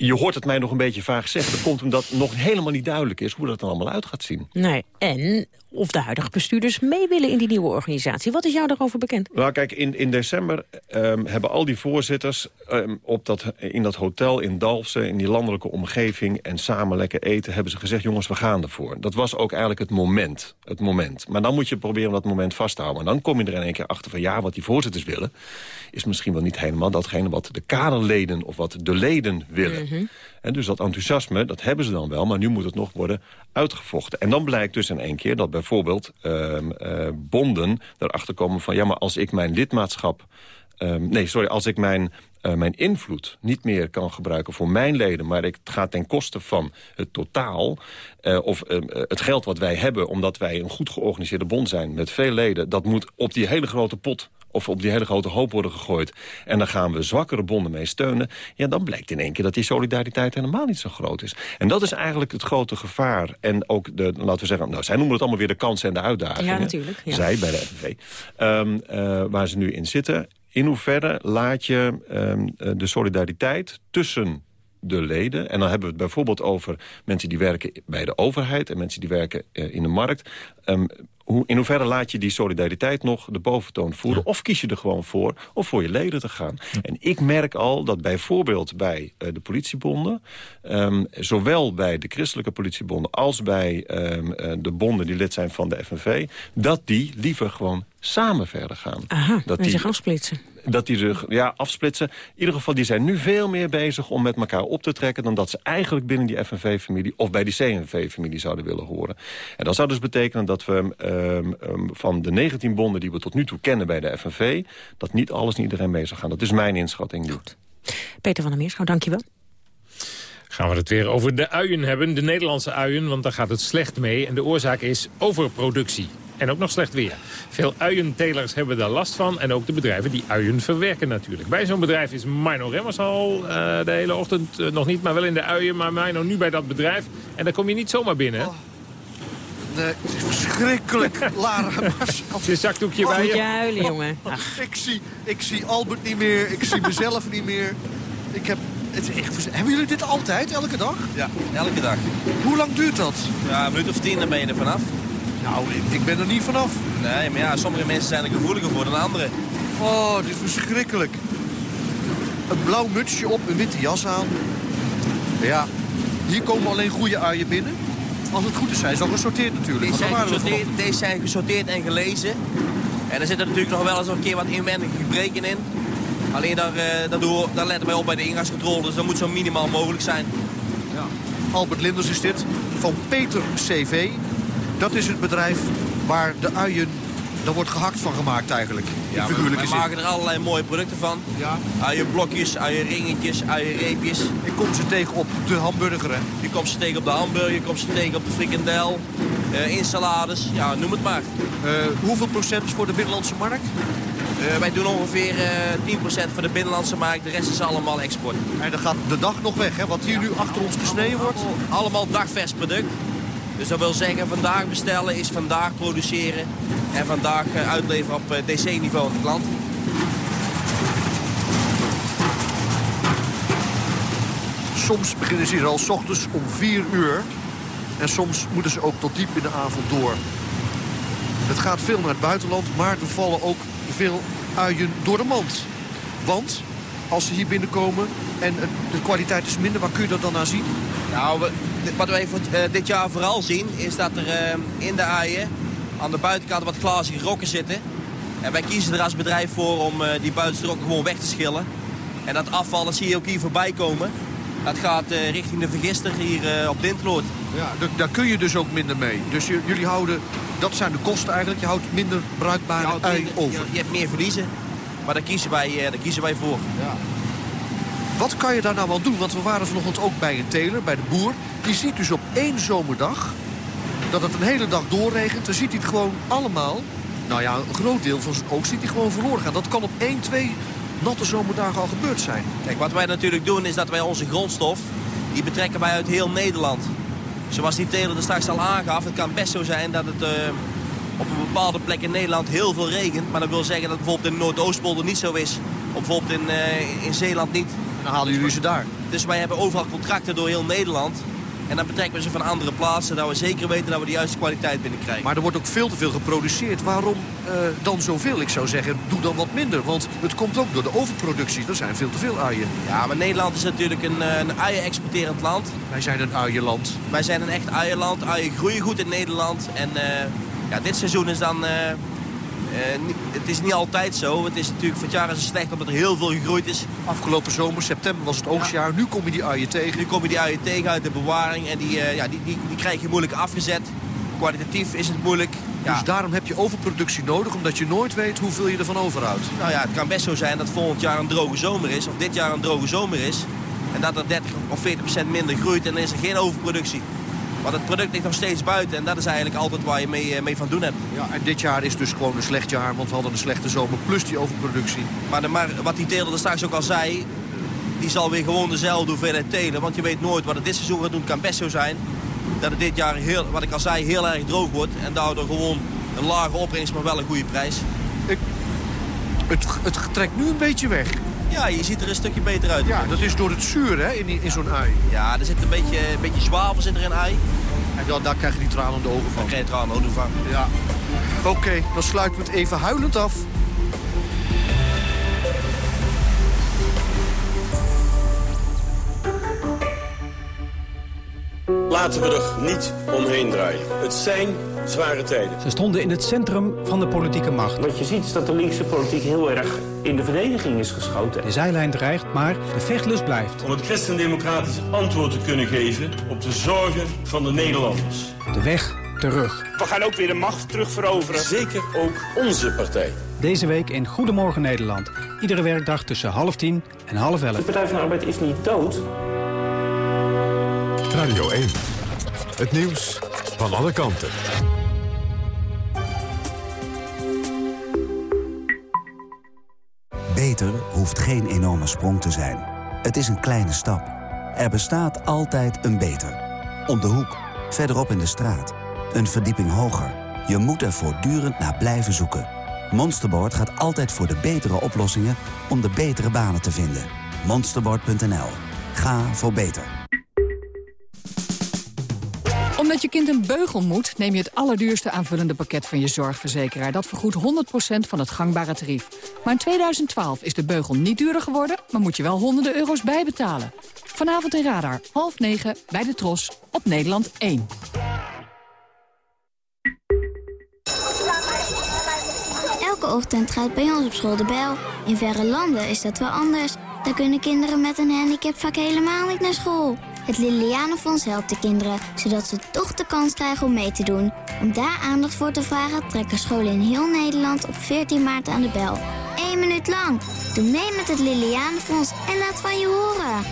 Je hoort het mij nog een beetje vaag zeggen. Dat komt omdat nog helemaal niet duidelijk is hoe dat dan allemaal uit gaat zien. Nee, en of de huidige bestuurders mee willen in die nieuwe organisatie. Wat is jou daarover bekend? Nou kijk, in, in december um, hebben al die voorzitters um, op dat, in dat hotel in Dalfsen... in die landelijke omgeving en samen lekker eten... hebben ze gezegd, jongens, we gaan ervoor. Dat was ook eigenlijk het moment. Het moment. Maar dan moet je proberen dat moment vast te houden. En dan kom je er in één keer achter van... ja, wat die voorzitters willen... is misschien wel niet helemaal datgene wat de kaderleden... of wat de leden willen. -hmm. En dus dat enthousiasme, dat hebben ze dan wel... maar nu moet het nog worden uitgevochten. En dan blijkt dus in één keer dat bijvoorbeeld uh, bonden erachter komen van... ja, maar als ik mijn lidmaatschap... Uh, nee, sorry, als ik mijn, uh, mijn invloed niet meer kan gebruiken voor mijn leden... maar ik, het gaat ten koste van het totaal... Uh, of uh, het geld wat wij hebben, omdat wij een goed georganiseerde bond zijn... met veel leden, dat moet op die hele grote pot of op die hele grote hoop worden gegooid... en dan gaan we zwakkere bonden mee steunen... ja, dan blijkt in één keer dat die solidariteit helemaal niet zo groot is. En dat is eigenlijk het grote gevaar. En ook, de, laten we zeggen, nou, zij noemen het allemaal weer de kansen en de uitdagingen. Ja, natuurlijk. Ja. Zij bij de FNV. Um, uh, waar ze nu in zitten. In hoeverre laat je um, de solidariteit tussen de leden. En dan hebben we het bijvoorbeeld over mensen die werken bij de overheid... en mensen die werken uh, in de markt. Um, hoe, in hoeverre laat je die solidariteit nog de boventoon voeren? Ja. Of kies je er gewoon voor om voor je leden te gaan? Ja. En ik merk al dat bijvoorbeeld bij uh, de politiebonden... Um, zowel bij de christelijke politiebonden als bij um, uh, de bonden die lid zijn van de FNV... dat die liever gewoon samen verder gaan. Aha, dat die zich afsplitsen. Dat die zich ja, afsplitsen. In ieder geval, die zijn nu veel meer bezig om met elkaar op te trekken... dan dat ze eigenlijk binnen die FNV-familie of bij die CNV-familie zouden willen horen. En dat zou dus betekenen dat we um, um, van de 19 bonden die we tot nu toe kennen bij de FNV... dat niet alles en iedereen mee zou gaan. Dat is mijn inschatting nu. Goed. Peter van der Meerschouw, dank je wel. Gaan we het weer over de uien hebben, de Nederlandse uien, want daar gaat het slecht mee. En de oorzaak is overproductie. En ook nog slecht weer. Veel uientelers hebben daar last van. En ook de bedrijven die uien verwerken natuurlijk. Bij zo'n bedrijf is Mino Remmers al uh, de hele ochtend uh, nog niet, maar wel in de uien. Maar Mino nu bij dat bedrijf. En daar kom je niet zomaar binnen. Oh. Nee, het is verschrikkelijk, Lara. Is je zakdoekje oh, bij je? Moet je huilen, jongen. Ach. Ik, zie, ik zie Albert niet meer. Ik zie mezelf niet meer. Ik heb... Het is echt Hebben jullie dit altijd, elke dag? Ja, elke dag. Hoe lang duurt dat? Ja, een minuut of tien, dan ben je er vanaf. Nou, ik ben er niet vanaf. Nee, maar ja, sommige mensen zijn er gevoeliger voor dan anderen. Oh, dit is verschrikkelijk. Een blauw mutsje op, een witte jas aan. Ja, hier komen alleen goede uien binnen. Als het goed is, zijn ze al gesorteerd natuurlijk. Deze zijn gesorteerd, deze zijn gesorteerd en gelezen. En er zitten natuurlijk nog wel eens een keer wat inwendige gebreken in. Alleen daar, uh, daar, doen we, daar letten wij op bij de ingangscontrole, dus dat moet zo minimaal mogelijk zijn. Ja. Albert Linders is dit, van Peter CV. Dat is het bedrijf waar de uien, daar wordt gehakt van gemaakt eigenlijk. Ja, we, maken er allerlei mooie producten van. Ja. Uienblokjes, uienringetjes, uienreepjes. Ik kom ze tegen op de hamburger, hè? Je komt ze tegen op de hamburger, je komt ze tegen op de frikandel, uh, in salades, ja, noem het maar. Uh, hoeveel procent is voor de binnenlandse markt? Uh, wij doen ongeveer uh, 10% voor de binnenlandse markt, de rest is allemaal export. En dan gaat de dag nog weg, hè? Wat hier nu achter ons gesneden wordt? Allemaal dagvers product. Dus dat wil zeggen, vandaag bestellen is vandaag produceren en vandaag uitleveren op DC-niveau aan de klant. Soms beginnen ze hier al s ochtends om 4 uur. En soms moeten ze ook tot diep in de avond door. Het gaat veel naar het buitenland, maar er vallen ook veel uien door de mand. Want als ze hier binnenkomen en de kwaliteit is minder, waar kun je dat dan aan zien? Nou, wat wij uh, dit jaar vooral zien is dat er uh, in de uien aan de buitenkant wat glazige rokken zitten. En wij kiezen er als bedrijf voor om uh, die buitenste rokken gewoon weg te schillen. En dat afval, dat zie je ook hier voorbij komen. Dat gaat richting de vergister hier op Dinteloord. Ja, daar kun je dus ook minder mee. Dus jullie houden, dat zijn de kosten eigenlijk, je houdt minder bruikbare ui over. Je, je, hebt meer verliezen, maar daar kiezen wij, daar kiezen wij voor. Ja. Wat kan je daar nou wel doen? Want we waren vanochtend ook bij een teler, bij de boer. Die ziet dus op één zomerdag dat het een hele dag doorregent. Dan ziet hij het gewoon allemaal. Nou ja, een groot deel van zijn oogst ziet hij gewoon verloren gaan. Dat kan op één, twee natte zomerdagen al gebeurd zijn. Kijk, wat wij natuurlijk doen is dat wij onze grondstof... die betrekken wij uit heel Nederland. Zoals die teler er straks al aangaf, het kan best zo zijn dat het... Uh, op een bepaalde plek in Nederland heel veel regent. Maar dat wil zeggen dat bijvoorbeeld in Noordoostpolder niet zo is. Of bijvoorbeeld in, uh, in Zeeland niet. Dan halen jullie ze daar. Dus wij hebben overal contracten door heel Nederland. En dan betrekken we ze van andere plaatsen, dat we zeker weten dat we de juiste kwaliteit binnenkrijgen. Maar er wordt ook veel te veel geproduceerd. Waarom uh, dan zoveel? Ik zou zeggen, doe dan wat minder. Want het komt ook door de overproductie. Er zijn veel te veel uien. Ja, maar Nederland is natuurlijk een, eh, een uien-exporterend land. Wij zijn een uienland. Wij zijn een echt uienland. Uien groeien goed in Nederland. En uh, ja, dit seizoen is dan uh, het is niet altijd zo. Het is natuurlijk, van het jaar is het slecht omdat er heel veel gegroeid is. Afgelopen zomer, september was het oogstjaar. Nu kom je die uien tegen. Nu kom je die uien tegen uit de bewaring. En die, uh, ja, die, die, die krijg je moeilijk afgezet. Kwalitatief is het moeilijk. Ja. Dus daarom heb je overproductie nodig, omdat je nooit weet hoeveel je ervan overhoudt. Nou ja, het kan best zo zijn dat volgend jaar een droge zomer is, of dit jaar een droge zomer is. En dat er 30 of 40 procent minder groeit en dan is er geen overproductie. Want het product ligt nog steeds buiten en dat is eigenlijk altijd waar je mee, mee van doen hebt. Ja, en dit jaar is dus gewoon een slecht jaar, want we hadden een slechte zomer plus die overproductie. Maar, de, maar wat die teler er straks ook al zei, die zal weer gewoon dezelfde hoeveelheid telen. Want je weet nooit wat het dit seizoen gaat doen. Het kan best zo zijn dat het dit jaar, heel, wat ik al zei, heel erg droog wordt. En daardoor gewoon een lage opbrengst, maar wel een goede prijs. Ik, het, het trekt nu een beetje weg. Ja, je ziet er een stukje beter uit. Ja, dat is door het zuur hè, in, in zo'n ui. Ja, er zit een beetje, een beetje zwavel zit er in ui. En dan, daar krijg je die tranen de ogen van. Daar krijg je tranen de ogen van. Ja. Oké, dan sluiten we het even huilend af. Laten we er niet omheen draaien. Het zijn zware tijden. Ze stonden in het centrum van de politieke macht. Wat je ziet is dat de linkse politiek heel erg in de verdediging is geschoten. De zijlijn dreigt, maar de vechtlust blijft. Om het christendemocratisch antwoord te kunnen geven op de zorgen van de Nederlanders. De weg terug. We gaan ook weer de macht terugveroveren. Zeker ook onze partij. Deze week in Goedemorgen Nederland. Iedere werkdag tussen half tien en half elf. De Partij van de Arbeid is niet dood. Radio 1. Het nieuws van alle kanten. Beter hoeft geen enorme sprong te zijn. Het is een kleine stap. Er bestaat altijd een beter. Om de hoek, verderop in de straat. Een verdieping hoger. Je moet er voortdurend naar blijven zoeken. Monsterboard gaat altijd voor de betere oplossingen om de betere banen te vinden. Monsterboard.nl. Ga voor beter omdat je kind een beugel moet, neem je het allerduurste aanvullende pakket van je zorgverzekeraar. Dat vergoedt 100% van het gangbare tarief. Maar in 2012 is de beugel niet duurder geworden, maar moet je wel honderden euro's bijbetalen. Vanavond in Radar, half negen, bij de Tros, op Nederland 1. Elke ochtend gaat bij ons op school de bel. In verre landen is dat wel anders. Daar kunnen kinderen met een handicap vaak helemaal niet naar school. Het Lilianenfonds helpt de kinderen, zodat ze toch de kans krijgen om mee te doen. Om daar aandacht voor te vragen trekken scholen in heel Nederland op 14 maart aan de bel. Eén minuut lang. Doe mee met het Lilianenfonds en laat van je horen.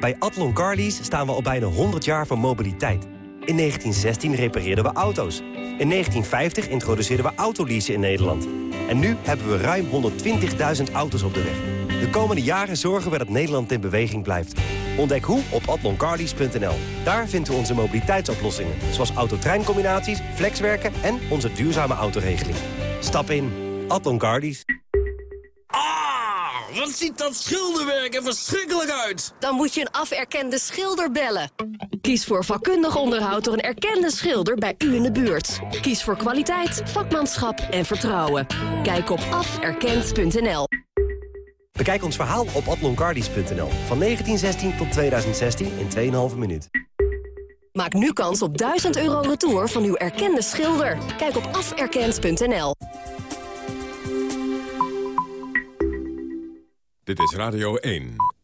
Bij Atlon Carlies staan we al bijna 100 jaar van mobiliteit. In 1916 repareerden we auto's. In 1950 introduceerden we autoleasen in Nederland. En nu hebben we ruim 120.000 auto's op de weg. De komende jaren zorgen we dat Nederland in beweging blijft. Ontdek hoe op atloncarlies.nl. Daar vinden we onze mobiliteitsoplossingen. Zoals autotreincombinaties, flexwerken en onze duurzame autoregeling. Stap in. Atlon Carlies. Wat ziet dat schilderwerk er verschrikkelijk uit! Dan moet je een aferkende schilder bellen. Kies voor vakkundig onderhoud door een erkende schilder bij u in de buurt. Kies voor kwaliteit, vakmanschap en vertrouwen. Kijk op aferkend.nl. Bekijk ons verhaal op atloncardies.nl. Van 1916 tot 2016 in 2,5 minuut. Maak nu kans op 1000 euro retour van uw erkende schilder. Kijk op aferkend.nl. Dit is Radio 1.